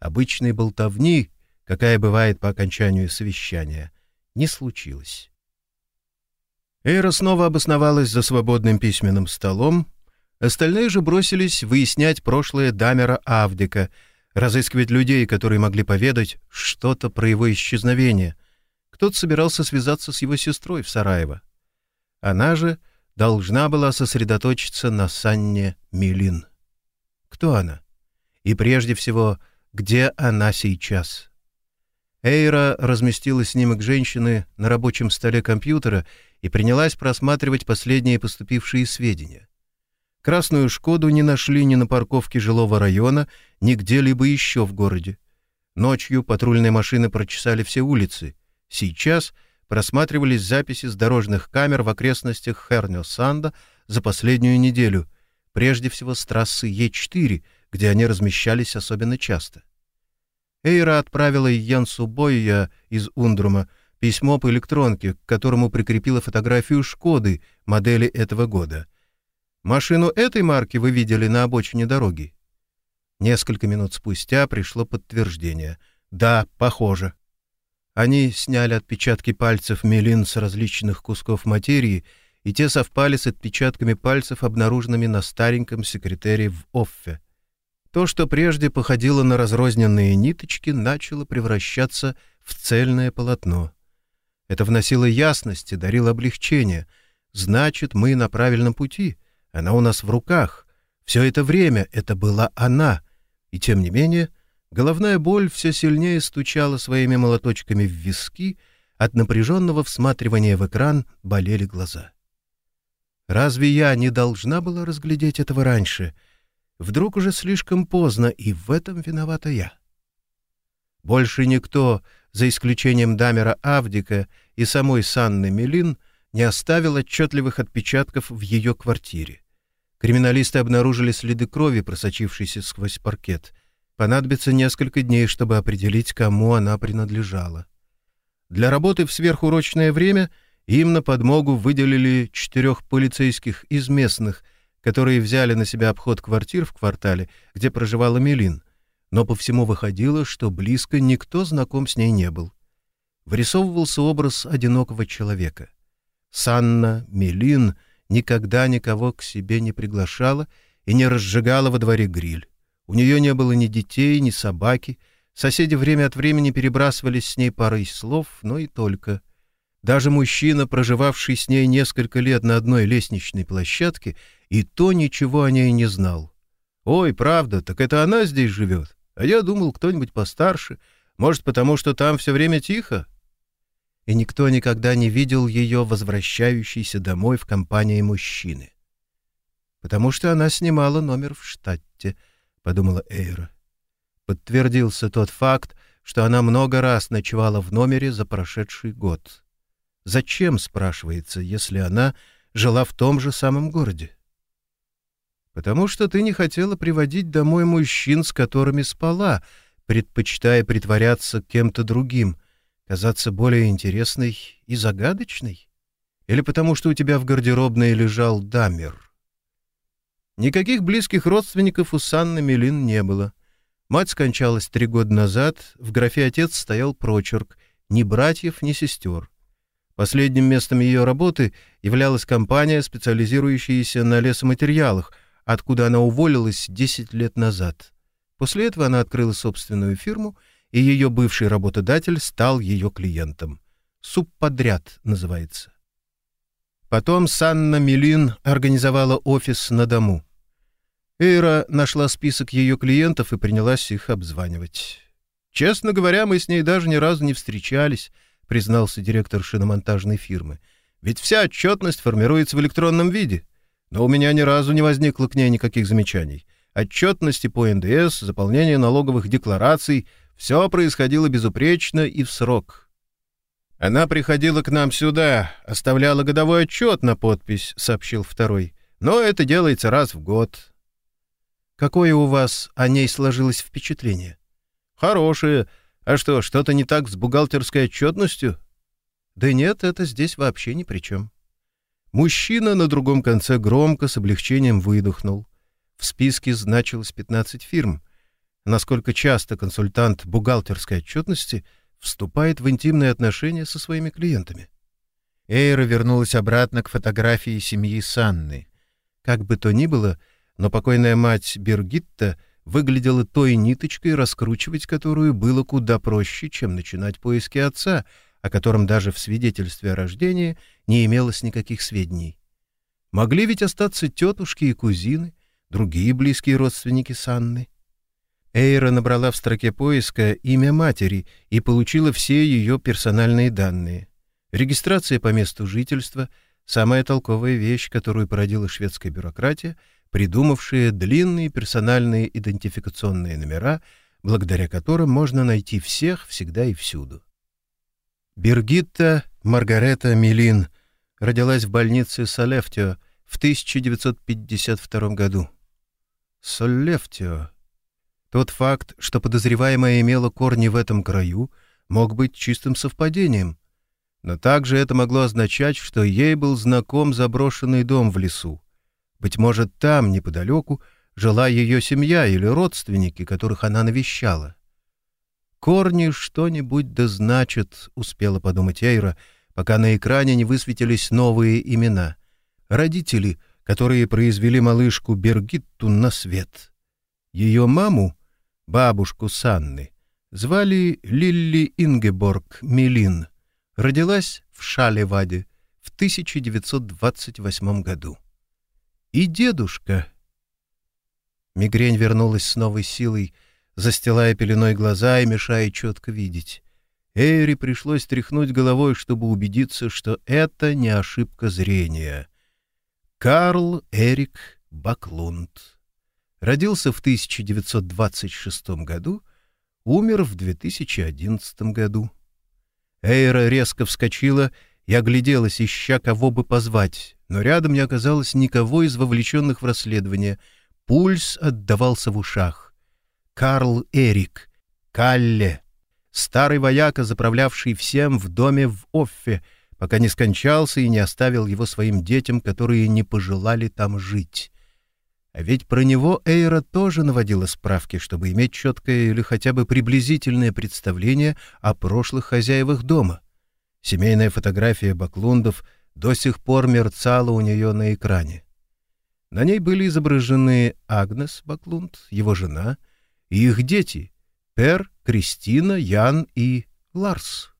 Обычной болтовни, какая бывает по окончанию совещания, не случилось. Эйра снова обосновалась за свободным письменным столом, остальные же бросились выяснять прошлое Дамера Авдика — разыскивать людей, которые могли поведать что-то про его исчезновение. Кто-то собирался связаться с его сестрой в Сараево. Она же должна была сосредоточиться на Санне Милин. Кто она? И прежде всего, где она сейчас? Эйра разместила снимок женщины на рабочем столе компьютера и принялась просматривать последние поступившие сведения. Красную «Шкоду» не нашли ни на парковке жилого района, ни где-либо еще в городе. Ночью патрульные машины прочесали все улицы. Сейчас просматривались записи с дорожных камер в окрестностях Хернё-Санда за последнюю неделю, прежде всего с трассы Е4, где они размещались особенно часто. Эйра отправила Янсу Бойя из Ундрума письмо по электронке, к которому прикрепила фотографию «Шкоды» модели этого года — Машину этой марки вы видели на обочине дороги?» Несколько минут спустя пришло подтверждение. «Да, похоже». Они сняли отпечатки пальцев Мелин с различных кусков материи, и те совпали с отпечатками пальцев, обнаруженными на стареньком секретаре в Оффе. То, что прежде походило на разрозненные ниточки, начало превращаться в цельное полотно. Это вносило ясность и дарило облегчение. Значит, мы на правильном пути — она у нас в руках. Все это время это была она. И тем не менее, головная боль все сильнее стучала своими молоточками в виски, от напряженного всматривания в экран болели глаза. Разве я не должна была разглядеть этого раньше? Вдруг уже слишком поздно, и в этом виновата я. Больше никто, за исключением Дамера Авдика и самой Санны Мелин, не оставил отчетливых отпечатков в ее квартире. Криминалисты обнаружили следы крови, просочившиеся сквозь паркет. Понадобится несколько дней, чтобы определить, кому она принадлежала. Для работы в сверхурочное время им на подмогу выделили четырех полицейских из местных, которые взяли на себя обход квартир в квартале, где проживала Мелин. но по всему выходило, что близко никто знаком с ней не был. Вырисовывался образ одинокого человека. Санна Мелин никогда никого к себе не приглашала и не разжигала во дворе гриль. У нее не было ни детей, ни собаки. Соседи время от времени перебрасывались с ней парой слов, но и только. Даже мужчина, проживавший с ней несколько лет на одной лестничной площадке, и то ничего о ней не знал. «Ой, правда, так это она здесь живет? А я думал, кто-нибудь постарше. Может, потому что там все время тихо?» И никто никогда не видел ее возвращающейся домой в компании мужчины. «Потому что она снимала номер в штате», — подумала Эйра. Подтвердился тот факт, что она много раз ночевала в номере за прошедший год. Зачем, спрашивается, если она жила в том же самом городе? потому что ты не хотела приводить домой мужчин, с которыми спала, предпочитая притворяться кем-то другим, казаться более интересной и загадочной? Или потому что у тебя в гардеробной лежал дамер? Никаких близких родственников у Санны Мелин не было. Мать скончалась три года назад, в графе «отец» стоял прочерк «ни братьев, ни сестер». Последним местом ее работы являлась компания, специализирующаяся на лесоматериалах — откуда она уволилась 10 лет назад. После этого она открыла собственную фирму, и ее бывший работодатель стал ее клиентом. «Субподряд» называется. Потом Санна Милин организовала офис на дому. Эйра нашла список ее клиентов и принялась их обзванивать. «Честно говоря, мы с ней даже ни разу не встречались», — признался директор шиномонтажной фирмы. «Ведь вся отчетность формируется в электронном виде. Но у меня ни разу не возникло к ней никаких замечаний. Отчетности по НДС, заполнение налоговых деклараций — все происходило безупречно и в срок. «Она приходила к нам сюда, оставляла годовой отчет на подпись», — сообщил второй. «Но это делается раз в год». «Какое у вас о ней сложилось впечатление?» «Хорошее. А что, что-то не так с бухгалтерской отчетностью?» «Да нет, это здесь вообще ни при чем». Мужчина на другом конце громко с облегчением выдохнул. В списке значилось 15 фирм. Насколько часто консультант бухгалтерской отчетности вступает в интимные отношения со своими клиентами? Эйра вернулась обратно к фотографии семьи Санны. Как бы то ни было, но покойная мать Бергитта выглядела той ниточкой, раскручивать которую было куда проще, чем начинать поиски отца — о котором даже в свидетельстве о рождении не имелось никаких сведений. Могли ведь остаться тетушки и кузины, другие близкие родственники Санны. Эйра набрала в строке поиска имя матери и получила все ее персональные данные. Регистрация по месту жительства — самая толковая вещь, которую породила шведская бюрократия, придумавшая длинные персональные идентификационные номера, благодаря которым можно найти всех всегда и всюду. Бергитта Маргарета Милин родилась в больнице Солефтио в 1952 году. Солефтио. Тот факт, что подозреваемая имела корни в этом краю, мог быть чистым совпадением. Но также это могло означать, что ей был знаком заброшенный дом в лесу. Быть может, там, неподалеку, жила ее семья или родственники, которых она навещала. «Корни что-нибудь да значит», — успела подумать Эйра, пока на экране не высветились новые имена. Родители, которые произвели малышку Бергитту на свет. Ее маму, бабушку Санны, звали Лилли Ингеборг Мелин. Родилась в Шалеваде в 1928 году. И дедушка... Мигрень вернулась с новой силой — застилая пеленой глаза и мешая четко видеть. Эйри пришлось тряхнуть головой, чтобы убедиться, что это не ошибка зрения. Карл Эрик Баклунд. Родился в 1926 году, умер в 2011 году. Эйра резко вскочила и огляделась, ища кого бы позвать, но рядом не оказалось никого из вовлеченных в расследование. Пульс отдавался в ушах. Карл Эрик, Калле, старый вояка, заправлявший всем в доме в Оффе, пока не скончался и не оставил его своим детям, которые не пожелали там жить. А ведь про него Эйра тоже наводила справки, чтобы иметь четкое или хотя бы приблизительное представление о прошлых хозяевах дома. Семейная фотография Баклундов до сих пор мерцала у нее на экране. На ней были изображены Агнес Баклунд, его жена, и их дети — Пер, Кристина, Ян и Ларс.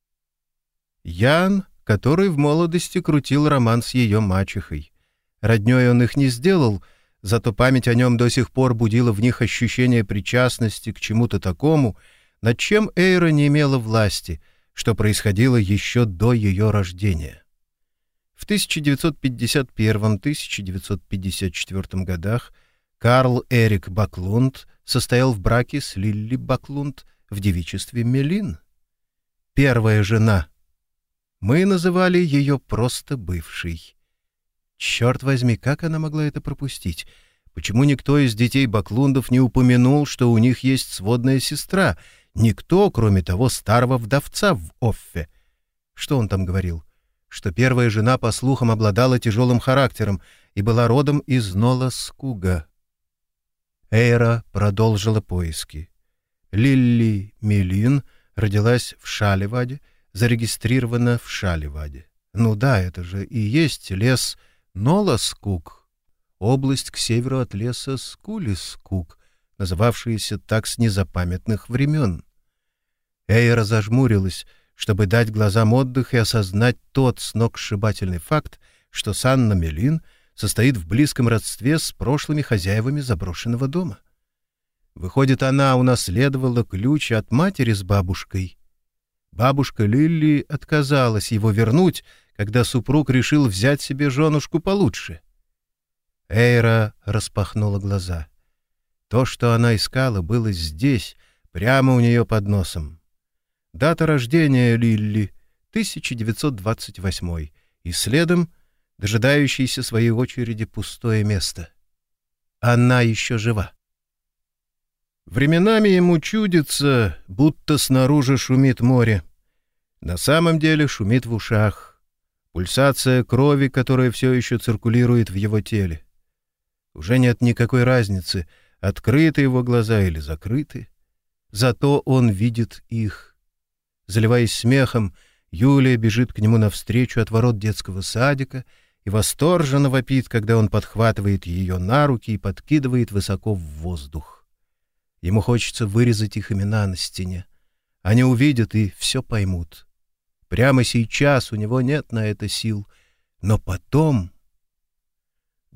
Ян, который в молодости крутил роман с ее мачехой. Роднёй он их не сделал, зато память о нем до сих пор будила в них ощущение причастности к чему-то такому, над чем Эйра не имела власти, что происходило еще до ее рождения. В 1951-1954 годах Карл Эрик Баклунд состоял в браке с Лилли Баклунд в девичестве Мелин. Первая жена. Мы называли ее просто бывшей. Черт возьми, как она могла это пропустить? Почему никто из детей Баклундов не упомянул, что у них есть сводная сестра? Никто, кроме того старого вдовца в Оффе. Что он там говорил? что первая жена, по слухам, обладала тяжелым характером и была родом из Нола Скуга. Эйра продолжила поиски. Лилли Мелин родилась в Шалеваде, зарегистрирована в Шалеваде. Ну да, это же и есть лес Нола-Скуг, область к северу от леса Скули-Скуг, называвшаяся так с незапамятных времен. Эйра зажмурилась, чтобы дать глазам отдых и осознать тот сногсшибательный факт, что Санна Мелин состоит в близком родстве с прошлыми хозяевами заброшенного дома. Выходит, она унаследовала ключ от матери с бабушкой. Бабушка Лилли отказалась его вернуть, когда супруг решил взять себе женушку получше. Эйра распахнула глаза. То, что она искала, было здесь, прямо у нее под носом. Дата рождения Лилли — 1928 и следом дожидающееся своей очереди пустое место. Она еще жива. Временами ему чудится, будто снаружи шумит море. На самом деле шумит в ушах. Пульсация крови, которая все еще циркулирует в его теле. Уже нет никакой разницы, открыты его глаза или закрыты. Зато он видит их. Заливаясь смехом, Юлия бежит к нему навстречу от ворот детского садика и восторженно вопит, когда он подхватывает ее на руки и подкидывает высоко в воздух. Ему хочется вырезать их имена на стене. Они увидят и все поймут. Прямо сейчас у него нет на это сил, но потом...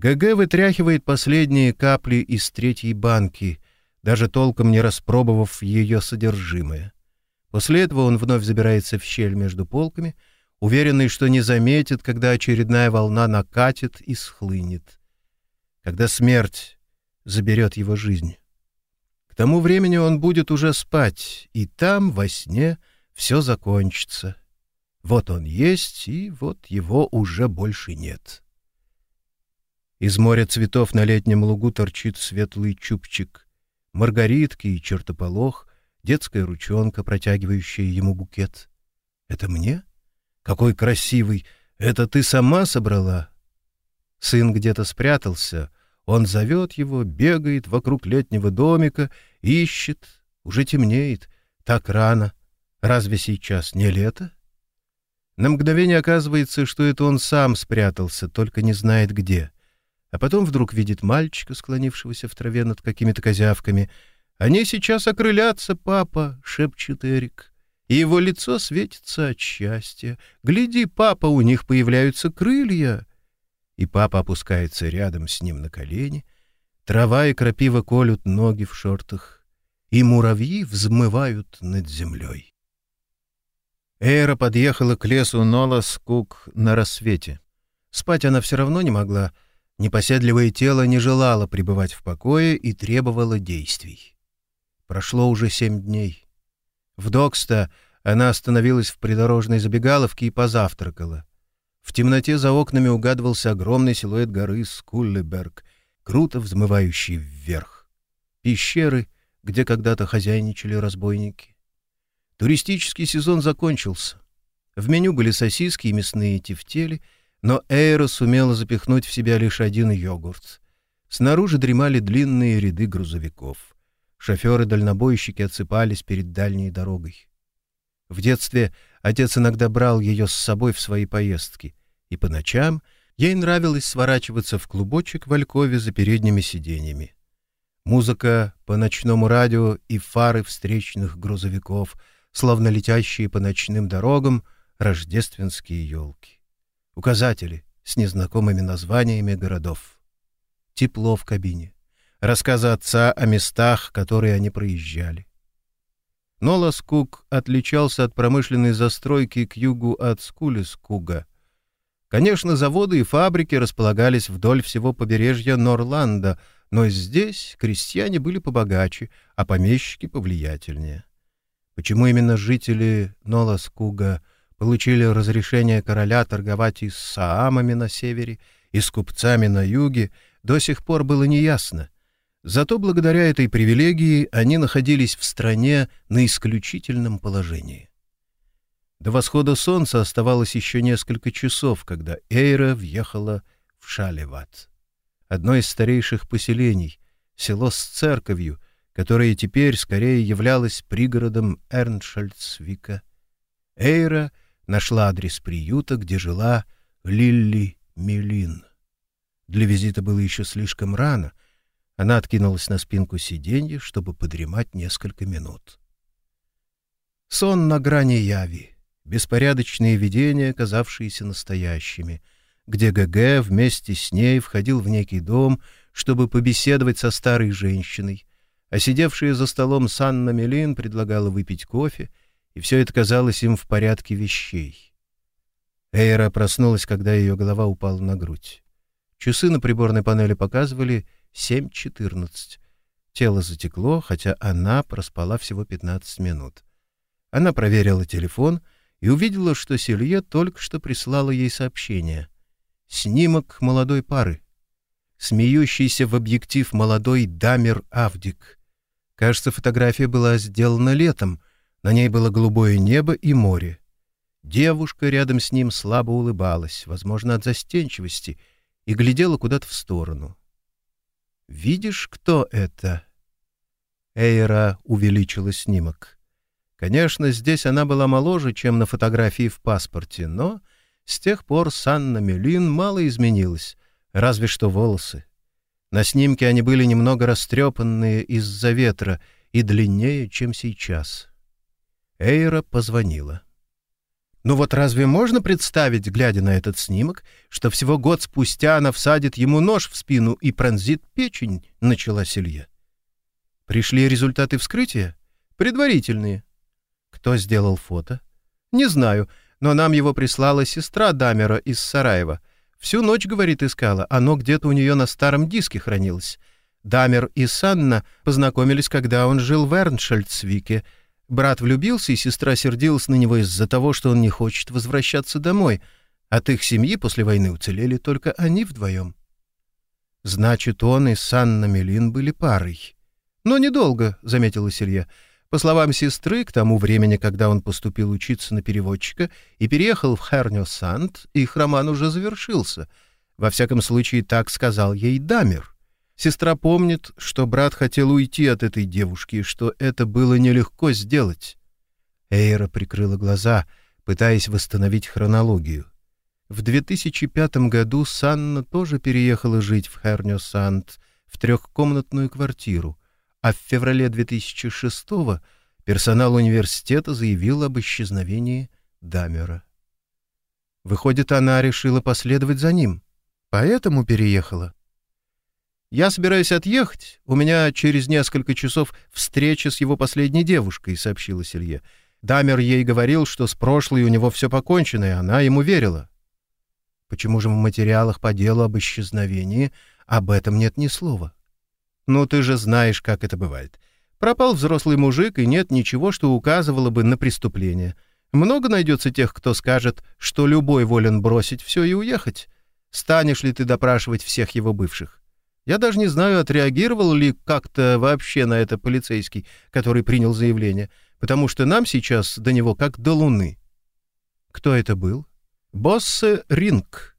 ГГ вытряхивает последние капли из третьей банки, даже толком не распробовав ее содержимое. После этого он вновь забирается в щель между полками, уверенный, что не заметит, когда очередная волна накатит и схлынет. Когда смерть заберет его жизнь. К тому времени он будет уже спать, и там, во сне, все закончится. Вот он есть, и вот его уже больше нет. Из моря цветов на летнем лугу торчит светлый чубчик. Маргаритки и чертополох детская ручонка, протягивающая ему букет. «Это мне? Какой красивый! Это ты сама собрала?» Сын где-то спрятался. Он зовет его, бегает вокруг летнего домика, ищет. Уже темнеет. Так рано. Разве сейчас не лето? На мгновение оказывается, что это он сам спрятался, только не знает где. А потом вдруг видит мальчика, склонившегося в траве над какими-то козявками — «Они сейчас окрылятся, папа», — шепчет Эрик. И его лицо светится от счастья. «Гляди, папа, у них появляются крылья». И папа опускается рядом с ним на колени. Трава и крапива колют ноги в шортах. И муравьи взмывают над землей. Эйра подъехала к лесу Ноласкук на рассвете. Спать она все равно не могла. Непоседливое тело не желало пребывать в покое и требовало действий. Прошло уже семь дней. В Докста она остановилась в придорожной забегаловке и позавтракала. В темноте за окнами угадывался огромный силуэт горы Скуллеберг, круто взмывающий вверх. Пещеры, где когда-то хозяйничали разбойники. Туристический сезон закончился. В меню были сосиски и мясные тефтели, но Эйра сумела запихнуть в себя лишь один йогурт. Снаружи дремали длинные ряды грузовиков. Шоферы-дальнобойщики отсыпались перед дальней дорогой. В детстве отец иногда брал ее с собой в свои поездки, и по ночам ей нравилось сворачиваться в клубочек в Алькове за передними сиденьями. Музыка по ночному радио и фары встречных грузовиков, словно летящие по ночным дорогам рождественские елки. Указатели с незнакомыми названиями городов. Тепло в кабине. Рассказы отца о местах, которые они проезжали. Кук отличался от промышленной застройки к югу от Скулискуга. Конечно, заводы и фабрики располагались вдоль всего побережья Норланда — но здесь крестьяне были побогаче, а помещики повлиятельнее. Почему именно жители Ноласкуга получили разрешение короля торговать и с саамами на севере, и с купцами на юге, до сих пор было неясно. Зато благодаря этой привилегии они находились в стране на исключительном положении. До восхода солнца оставалось еще несколько часов, когда Эйра въехала в Шалеват одно из старейших поселений, село с церковью, которое теперь скорее являлось пригородом Эрншальцвика. Эйра нашла адрес приюта, где жила Лилли Милин. Для визита было еще слишком рано. Она откинулась на спинку сиденья, чтобы подремать несколько минут. Сон на грани яви, беспорядочные видения, казавшиеся настоящими — где ГГ вместе с ней входил в некий дом, чтобы побеседовать со старой женщиной, а сидевшая за столом Санна Мелин предлагала выпить кофе, и все это казалось им в порядке вещей. Эйра проснулась, когда ее голова упала на грудь. Часы на приборной панели показывали 7.14. Тело затекло, хотя она проспала всего 15 минут. Она проверила телефон и увидела, что Селье только что прислала ей сообщение. Снимок молодой пары. Смеющийся в объектив молодой Дамер Авдик. Кажется, фотография была сделана летом. На ней было голубое небо и море. Девушка рядом с ним слабо улыбалась, возможно, от застенчивости, и глядела куда-то в сторону. «Видишь, кто это?» Эйра увеличила снимок. Конечно, здесь она была моложе, чем на фотографии в паспорте, но с тех пор Санна Мюлин мало изменилась, разве что волосы. На снимке они были немного растрепанные из-за ветра и длиннее, чем сейчас. Эйра позвонила. Ну вот разве можно представить, глядя на этот снимок, что всего год спустя она всадит ему нож в спину и пронзит печень, — начала Селье. Пришли результаты вскрытия? Предварительные. Кто сделал фото? Не знаю, но нам его прислала сестра Дамера из Сараева. Всю ночь, говорит, искала, оно где-то у нее на старом диске хранилось. Дамер и Санна познакомились, когда он жил в Эрншальцвике. Брат влюбился, и сестра сердилась на него из-за того, что он не хочет возвращаться домой. От их семьи после войны уцелели только они вдвоем. Значит, он и Санна Мелин были парой. «Но недолго», — заметила Селья. По словам сестры, к тому времени, когда он поступил учиться на переводчика и переехал в Хернё-Санд, их роман уже завершился. Во всяком случае, так сказал ей Дамер. Сестра помнит, что брат хотел уйти от этой девушки, и что это было нелегко сделать. Эйра прикрыла глаза, пытаясь восстановить хронологию. В 2005 году Санна тоже переехала жить в Хернё-Санд, в трехкомнатную квартиру а в феврале 2006 персонал университета заявил об исчезновении Дамера. Выходит, она решила последовать за ним, поэтому переехала. «Я собираюсь отъехать. У меня через несколько часов встреча с его последней девушкой», — сообщила Селье. Дамер ей говорил, что с прошлой у него все покончено, и она ему верила. Почему же в материалах по делу об исчезновении об этом нет ни слова? Ну, ты же знаешь, как это бывает. Пропал взрослый мужик, и нет ничего, что указывало бы на преступление. Много найдется тех, кто скажет, что любой волен бросить все и уехать. Станешь ли ты допрашивать всех его бывших? Я даже не знаю, отреагировал ли как-то вообще на это полицейский, который принял заявление, потому что нам сейчас до него как до луны. Кто это был? Боссе Ринг.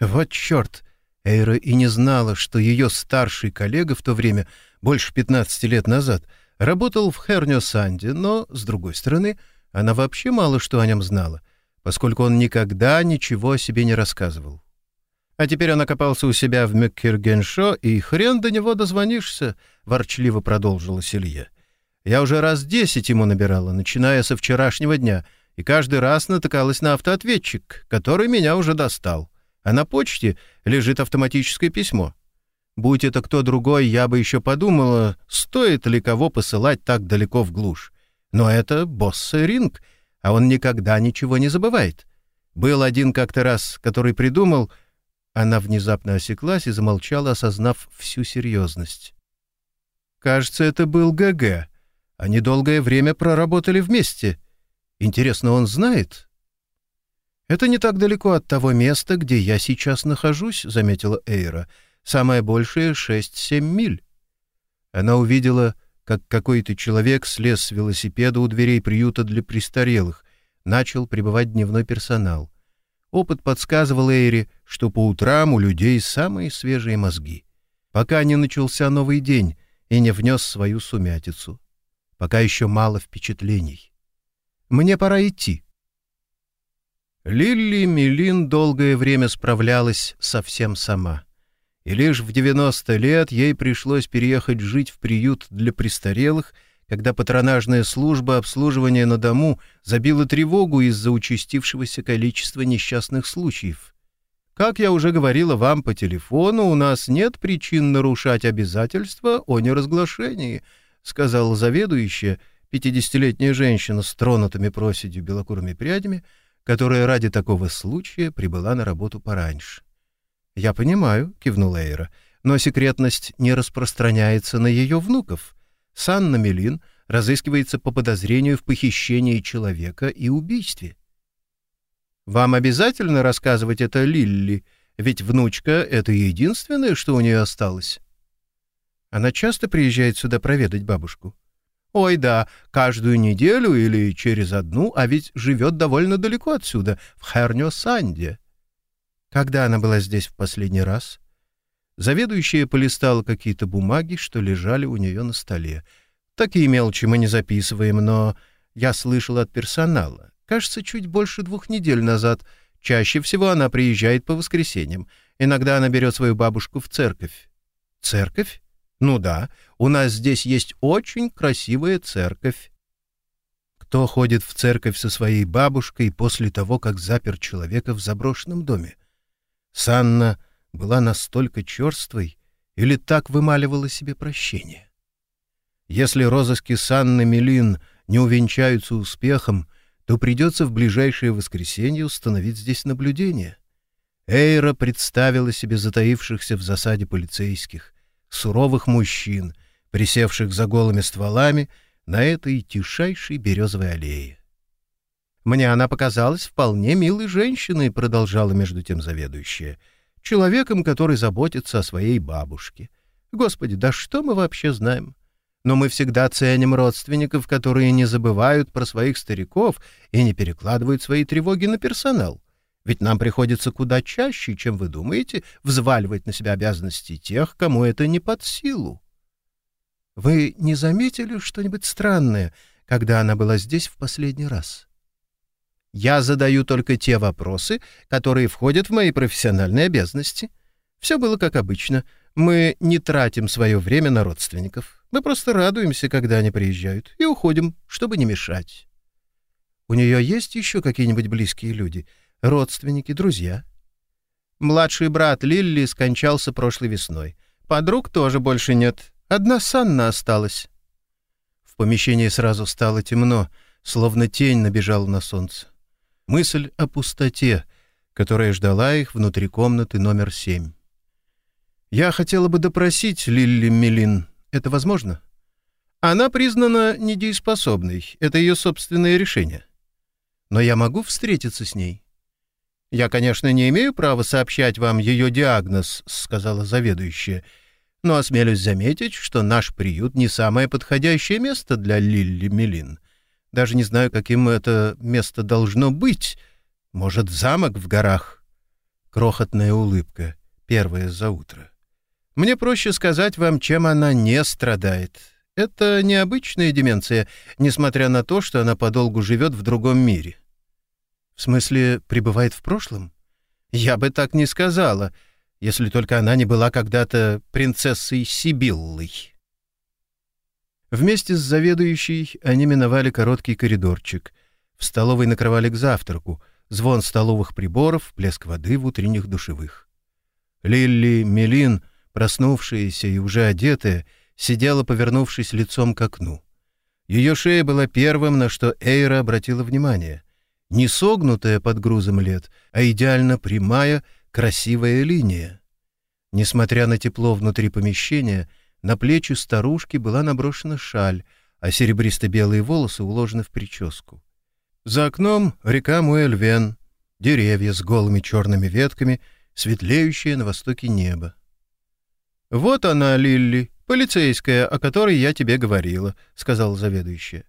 Вот черт! Эйра и не знала, что ее старший коллега в то время, больше 15 лет назад, работал в Хернё-Санде, но, с другой стороны, она вообще мало что о нем знала, поскольку он никогда ничего о себе не рассказывал. А теперь он окопался у себя в Меккергеншо, и хрен до него дозвонишься, — ворчливо продолжила Селье. Я уже раз десять ему набирала, начиная со вчерашнего дня, и каждый раз натыкалась на автоответчик, который меня уже достал. А на почте лежит автоматическое письмо. Будь это кто другой, я бы еще подумала, стоит ли кого посылать так далеко в глушь. Но это босс Ринг, а он никогда ничего не забывает. Был один как-то раз, который придумал... Она внезапно осеклась и замолчала, осознав всю серьезность. «Кажется, это был ГГ. Они долгое время проработали вместе. Интересно, он знает?» «Это не так далеко от того места, где я сейчас нахожусь», — заметила Эйра. «Самое большее — шесть-семь миль». Она увидела, как какой-то человек слез с велосипеда у дверей приюта для престарелых. Начал прибывать дневной персонал. Опыт подсказывал Эйре, что по утрам у людей самые свежие мозги. Пока не начался новый день и не внес свою сумятицу. Пока еще мало впечатлений. «Мне пора идти», Лилли Милин долгое время справлялась совсем сама. И лишь в 90 лет ей пришлось переехать жить в приют для престарелых, когда патронажная служба обслуживания на дому забила тревогу из-за участившегося количества несчастных случаев. Как я уже говорила вам по телефону, у нас нет причин нарушать обязательства о неразглашении, сказала заведующая, пятидесятилетняя женщина с тронутыми проседью белокурыми прядями, которая ради такого случая прибыла на работу пораньше. «Я понимаю», — кивнула Эйра, — «но секретность не распространяется на ее внуков. Санна Мелин разыскивается по подозрению в похищении человека и убийстве». «Вам обязательно рассказывать это Лилли, ведь внучка — это единственное, что у нее осталось». Она часто приезжает сюда проведать бабушку. Ой, да, каждую неделю или через одну, а ведь живет довольно далеко отсюда, в Хернё-Санде. Когда она была здесь в последний раз? Заведующая полистала какие-то бумаги, что лежали у нее на столе. Такие мелочи мы не записываем, но я слышал от персонала. Кажется, чуть больше двух недель назад. Чаще всего она приезжает по воскресеньям. Иногда она берет свою бабушку в церковь. Церковь? Ну да, у нас здесь есть очень красивая церковь. Кто ходит в церковь со своей бабушкой после того, как запер человека в заброшенном доме? Санна была настолько черствой или так вымаливала себе прощение? Если розыски Санны Мелин не увенчаются успехом, то придется в ближайшее воскресенье установить здесь наблюдение. Эйра представила себе затаившихся в засаде полицейских суровых мужчин, присевших за голыми стволами на этой тишайшей березовой аллее. «Мне она показалась вполне милой женщиной», — продолжала между тем заведующая, «человеком, который заботится о своей бабушке. Господи, да что мы вообще знаем? Но мы всегда ценим родственников, которые не забывают про своих стариков и не перекладывают свои тревоги на персонал. Ведь нам приходится куда чаще, чем вы думаете, взваливать на себя обязанности тех, кому это не под силу. Вы не заметили что-нибудь странное, когда она была здесь в последний раз? Я задаю только те вопросы, которые входят в мои профессиональные обязанности. Все было как обычно. Мы не тратим свое время на родственников. Мы просто радуемся, когда они приезжают, и уходим, чтобы не мешать. У нее есть еще какие-нибудь близкие люди — родственники, друзья. Младший брат Лилли скончался прошлой весной. Подруг тоже больше нет. Одна Санна осталась. В помещении сразу стало темно, словно тень набежала на солнце. Мысль о пустоте, которая ждала их внутри комнаты номер семь. «Я хотела бы допросить Лилли Мелин. Это возможно?» «Она признана недееспособной. Это ее собственное решение. Но я могу встретиться с ней?» «Я, конечно, не имею права сообщать вам ее диагноз», — сказала заведующая, «но осмелюсь заметить, что наш приют не самое подходящее место для Лилли Мелин. Даже не знаю, каким это место должно быть. Может, замок в горах?» Крохотная улыбка, первое за утро. Мне проще сказать вам, чем она не страдает. Это необычная деменция, несмотря на то, что она подолгу живет в другом мире. В смысле, пребывает в прошлом? Я бы так не сказала, если только она не была когда-то принцессой Сибиллой. Вместе с заведующей они миновали короткий коридорчик. В столовой накрывали к завтраку. Звон столовых приборов, плеск воды в утренних душевых. Лилли Мелин, проснувшаяся и уже одетая, сидела, повернувшись лицом к окну. Ее шея была первым, на что Эйра обратила внимание. Не согнутая под грузом лет, а идеально прямая, красивая линия. Несмотря на тепло внутри помещения, на плечи старушки была наброшена шаль, а серебристо-белые волосы уложены в прическу. За окном река Муэльвен, деревья с голыми черными ветками, светлеющее на востоке небо. «Вот она, Лилли, полицейская, о которой я тебе говорила», — сказала заведующая.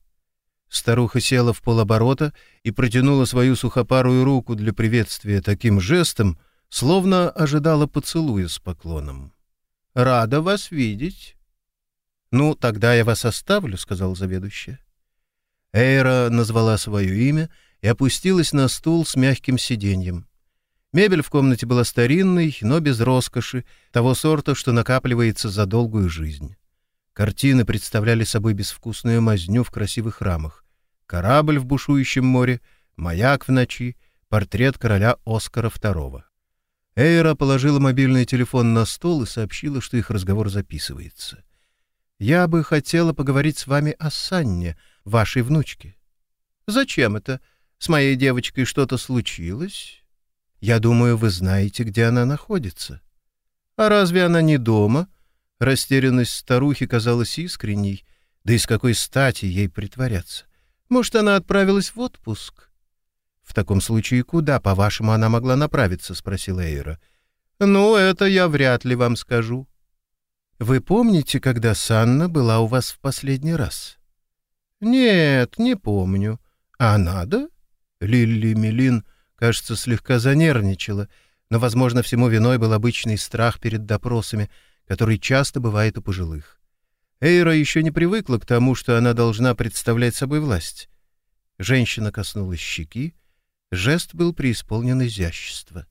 Старуха села в полоборота и протянула свою сухопарую руку для приветствия таким жестом, словно ожидала поцелуя с поклоном. Рада вас видеть. Ну, тогда я вас оставлю, сказал заведующая. Эйра назвала свое имя и опустилась на стул с мягким сиденьем. Мебель в комнате была старинной, но без роскоши, того сорта, что накапливается за долгую жизнь. Картины представляли собой безвкусную мазню в красивых рамах. Корабль в бушующем море, маяк в ночи, портрет короля Оскара II. Эйра положила мобильный телефон на стол и сообщила, что их разговор записывается. «Я бы хотела поговорить с вами о Санне, вашей внучке». «Зачем это? С моей девочкой что-то случилось?» «Я думаю, вы знаете, где она находится». «А разве она не дома?» Растерянность старухи казалась искренней, да и с какой стати ей притворяться. «Может, она отправилась в отпуск?» «В таком случае куда, по-вашему, она могла направиться?» — спросила Эйра. «Ну, это я вряд ли вам скажу». «Вы помните, когда Санна была у вас в последний раз?» «Нет, не помню. А надо?» Лилли Мелин, кажется, слегка занервничала, но, возможно, всему виной был обычный страх перед допросами, который часто бывает у пожилых. Эйра еще не привыкла к тому, что она должна представлять собой власть. Женщина коснулась щеки, Жест был преисполнен изящества.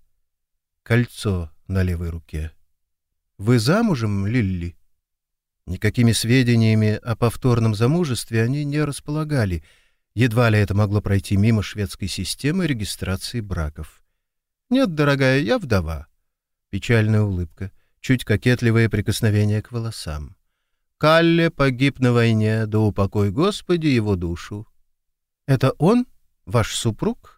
Кольцо на левой руке. «Вы замужем, Лилли?» Никакими сведениями о повторном замужестве они не располагали. Едва ли это могло пройти мимо шведской системы регистрации браков. «Нет, дорогая, я вдова». Печальная улыбка, чуть кокетливое прикосновение к волосам. «Калле погиб на войне, да упокой Господи его душу». «Это он, ваш супруг?»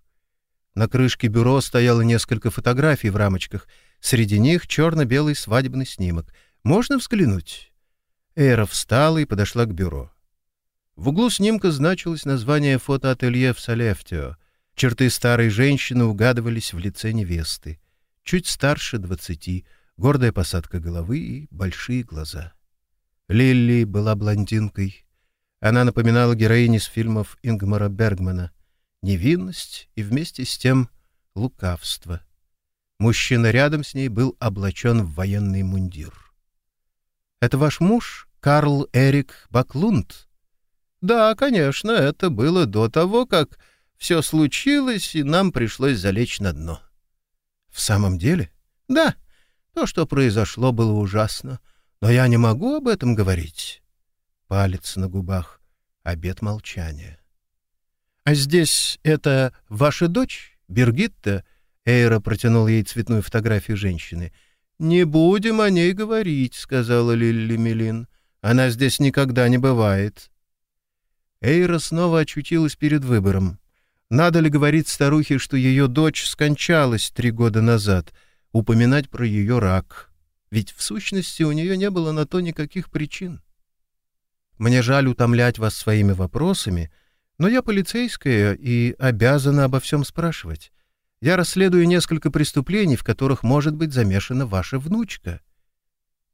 На крышке бюро стояло несколько фотографий в рамочках. Среди них черно-белый свадебный снимок. «Можно взглянуть?» Эра встала и подошла к бюро. В углу снимка значилось название фотоателье в Салефтио. Черты старой женщины угадывались в лице невесты. Чуть старше двадцати, гордая посадка головы и большие глаза. Лилли была блондинкой. Она напоминала героини из фильмов Ингмара Бергмана невинность и вместе с тем лукавство. Мужчина рядом с ней был облачен в военный мундир. «Это ваш муж, Карл Эрик Баклунд?» «Да, конечно, это было до того, как все случилось, и нам пришлось залечь на дно». «В самом деле?» «Да, то, что произошло, было ужасно, но я не могу об этом говорить». Палец на губах, обет молчания. «А здесь это ваша дочь, Бергитта?» Эйра протянул ей цветную фотографию женщины. «Не будем о ней говорить», — сказала Лилли Мелин. «Она здесь никогда не бывает». Эйра снова очутилась перед выбором. Надо ли говорить старухе, что ее дочь скончалась три года назад, упоминать про ее рак? Ведь в сущности у нее не было на то никаких причин. «Мне жаль утомлять вас своими вопросами», — но я полицейская и обязана обо всем спрашивать. Я расследую несколько преступлений, в которых может быть замешана ваша внучка.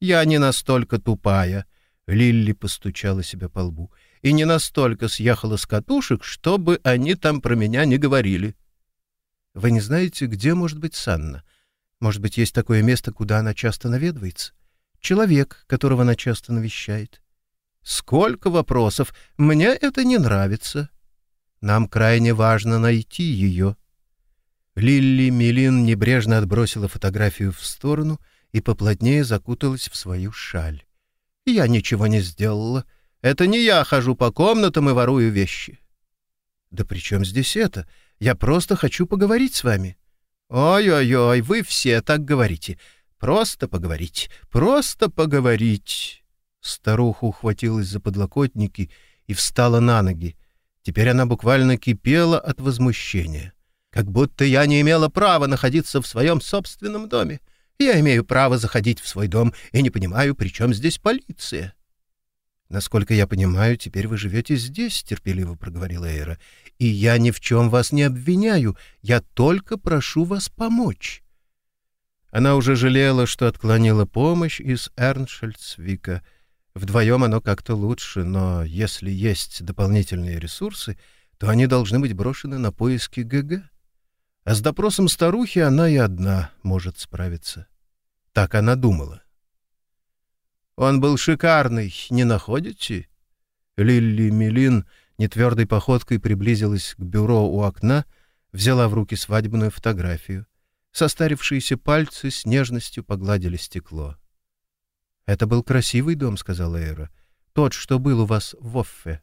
Я не настолько тупая, Лилли постучала себя по лбу, и не настолько съехала с катушек, чтобы они там про меня не говорили. Вы не знаете, где может быть Санна? Может быть, есть такое место, куда она часто наведывается? Человек, которого она часто навещает. Сколько вопросов! Мне это не нравится. Нам крайне важно найти ее. Лилли Милин небрежно отбросила фотографию в сторону и поплотнее закуталась в свою шаль. «Я ничего не сделала. Это не я хожу по комнатам и ворую вещи». «Да при чем здесь это? Я просто хочу поговорить с вами». «Ой-ой-ой, вы все так говорите. Просто поговорить, просто поговорить». Старуха ухватилась за подлокотники и встала на ноги. Теперь она буквально кипела от возмущения. «Как будто я не имела права находиться в своем собственном доме. Я имею право заходить в свой дом и не понимаю, при чем здесь полиция». «Насколько я понимаю, теперь вы живете здесь», — терпеливо проговорила Эйра. «И я ни в чем вас не обвиняю. Я только прошу вас помочь». Она уже жалела, что отклонила помощь из Эрншельцвика. Вдвоем оно как-то лучше, но если есть дополнительные ресурсы, то они должны быть брошены на поиски ГГ. А с допросом старухи она и одна может справиться. Так она думала. Он был шикарный, не находите?» Лилли Милин нетвердой походкой приблизилась к бюро у окна, взяла в руки свадебную фотографию. Состарившиеся пальцы с нежностью погладили стекло. «Это был красивый дом», — сказала Эра. «Тот, что был у вас в Оффе».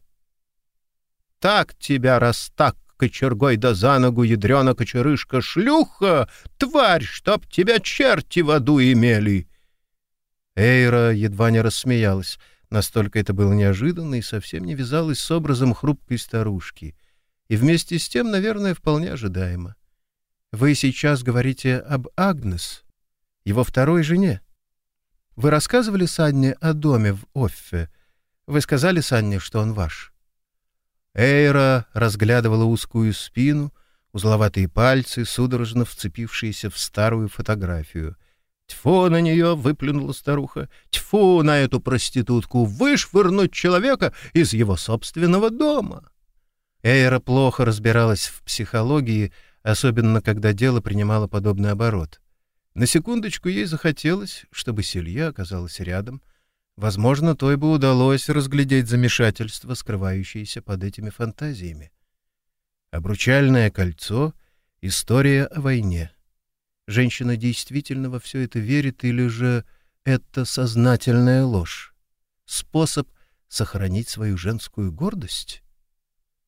«Так тебя, раз так, кочергой да за ногу, ядрена кочерышка, шлюха! Тварь, чтоб тебя черти в аду имели!» Эйра едва не рассмеялась. Настолько это было неожиданно и совсем не вязалось с образом хрупкой старушки. И вместе с тем, наверное, вполне ожидаемо. «Вы сейчас говорите об Агнес, его второй жене. Вы рассказывали Санне о доме в Оффе. Вы сказали Санне, что он ваш?» Эйра разглядывала узкую спину, узловатые пальцы, судорожно вцепившиеся в старую фотографию — «Тьфу на нее!» — выплюнула старуха. «Тьфу на эту проститутку! Вышвырнуть человека из его собственного дома!» Эйра плохо разбиралась в психологии, особенно когда дело принимало подобный оборот. На секундочку ей захотелось, чтобы Селье оказалась рядом. Возможно, той бы удалось разглядеть замешательство, скрывающееся под этими фантазиями. Обручальное кольцо — история о войне — Женщина действительно во все это верит или же это сознательная ложь? Способ сохранить свою женскую гордость?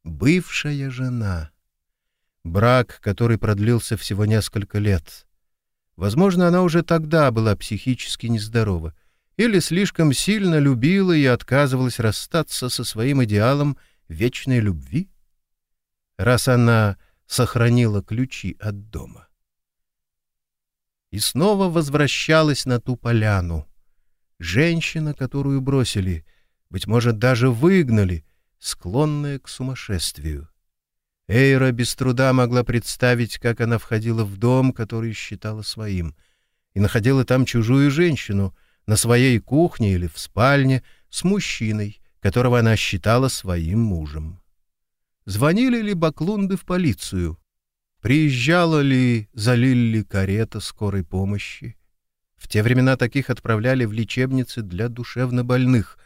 Бывшая жена. Брак, который продлился всего несколько лет. Возможно, она уже тогда была психически нездорова или слишком сильно любила и отказывалась расстаться со своим идеалом вечной любви, раз она сохранила ключи от дома и снова возвращалась на ту поляну. Женщина, которую бросили, быть может, даже выгнали, склонная к сумасшествию. Эйра без труда могла представить, как она входила в дом, который считала своим, и находила там чужую женщину на своей кухне или в спальне с мужчиной, которого она считала своим мужем. Звонили ли Баклунды в полицию? Приезжала ли за Лилли карета скорой помощи? В те времена таких отправляли в лечебницы для душевнобольных,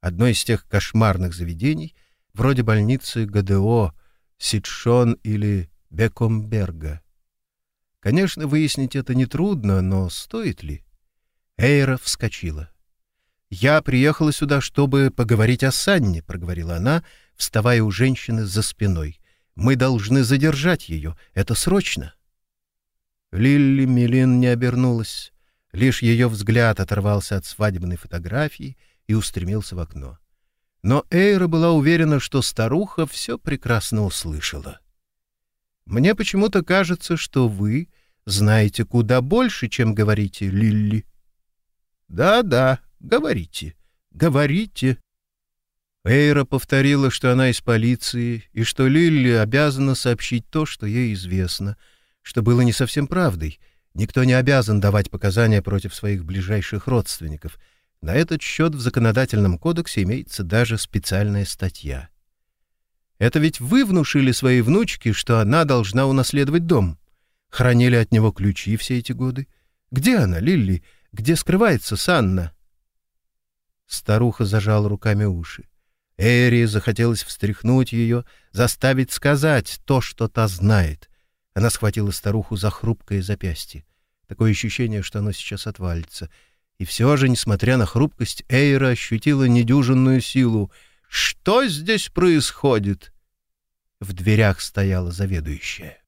одно из тех кошмарных заведений, вроде больницы ГДО, Ситшон или Бекомберга. Конечно, выяснить это нетрудно, но стоит ли? Эйра вскочила. «Я приехала сюда, чтобы поговорить о Санне», — проговорила она, вставая у женщины за спиной. Мы должны задержать ее. Это срочно. Лилли Милин не обернулась. Лишь ее взгляд оторвался от свадебной фотографии и устремился в окно. Но Эйра была уверена, что старуха все прекрасно услышала. «Мне почему-то кажется, что вы знаете куда больше, чем говорите, Лилли». «Да-да, говорите, говорите», Эйра повторила, что она из полиции, и что Лилли обязана сообщить то, что ей известно, что было не совсем правдой. Никто не обязан давать показания против своих ближайших родственников. На этот счет в законодательном кодексе имеется даже специальная статья. Это ведь вы внушили своей внучке, что она должна унаследовать дом. Хранили от него ключи все эти годы. Где она, Лилли? Где скрывается Санна?» Старуха зажала руками уши. Эри захотелось встряхнуть ее, заставить сказать то, что та знает. Она схватила старуху за хрупкое запястье. Такое ощущение, что оно сейчас отвалится. И все же, несмотря на хрупкость, Эйра ощутила недюжинную силу. «Что здесь происходит?» В дверях стояла заведующая.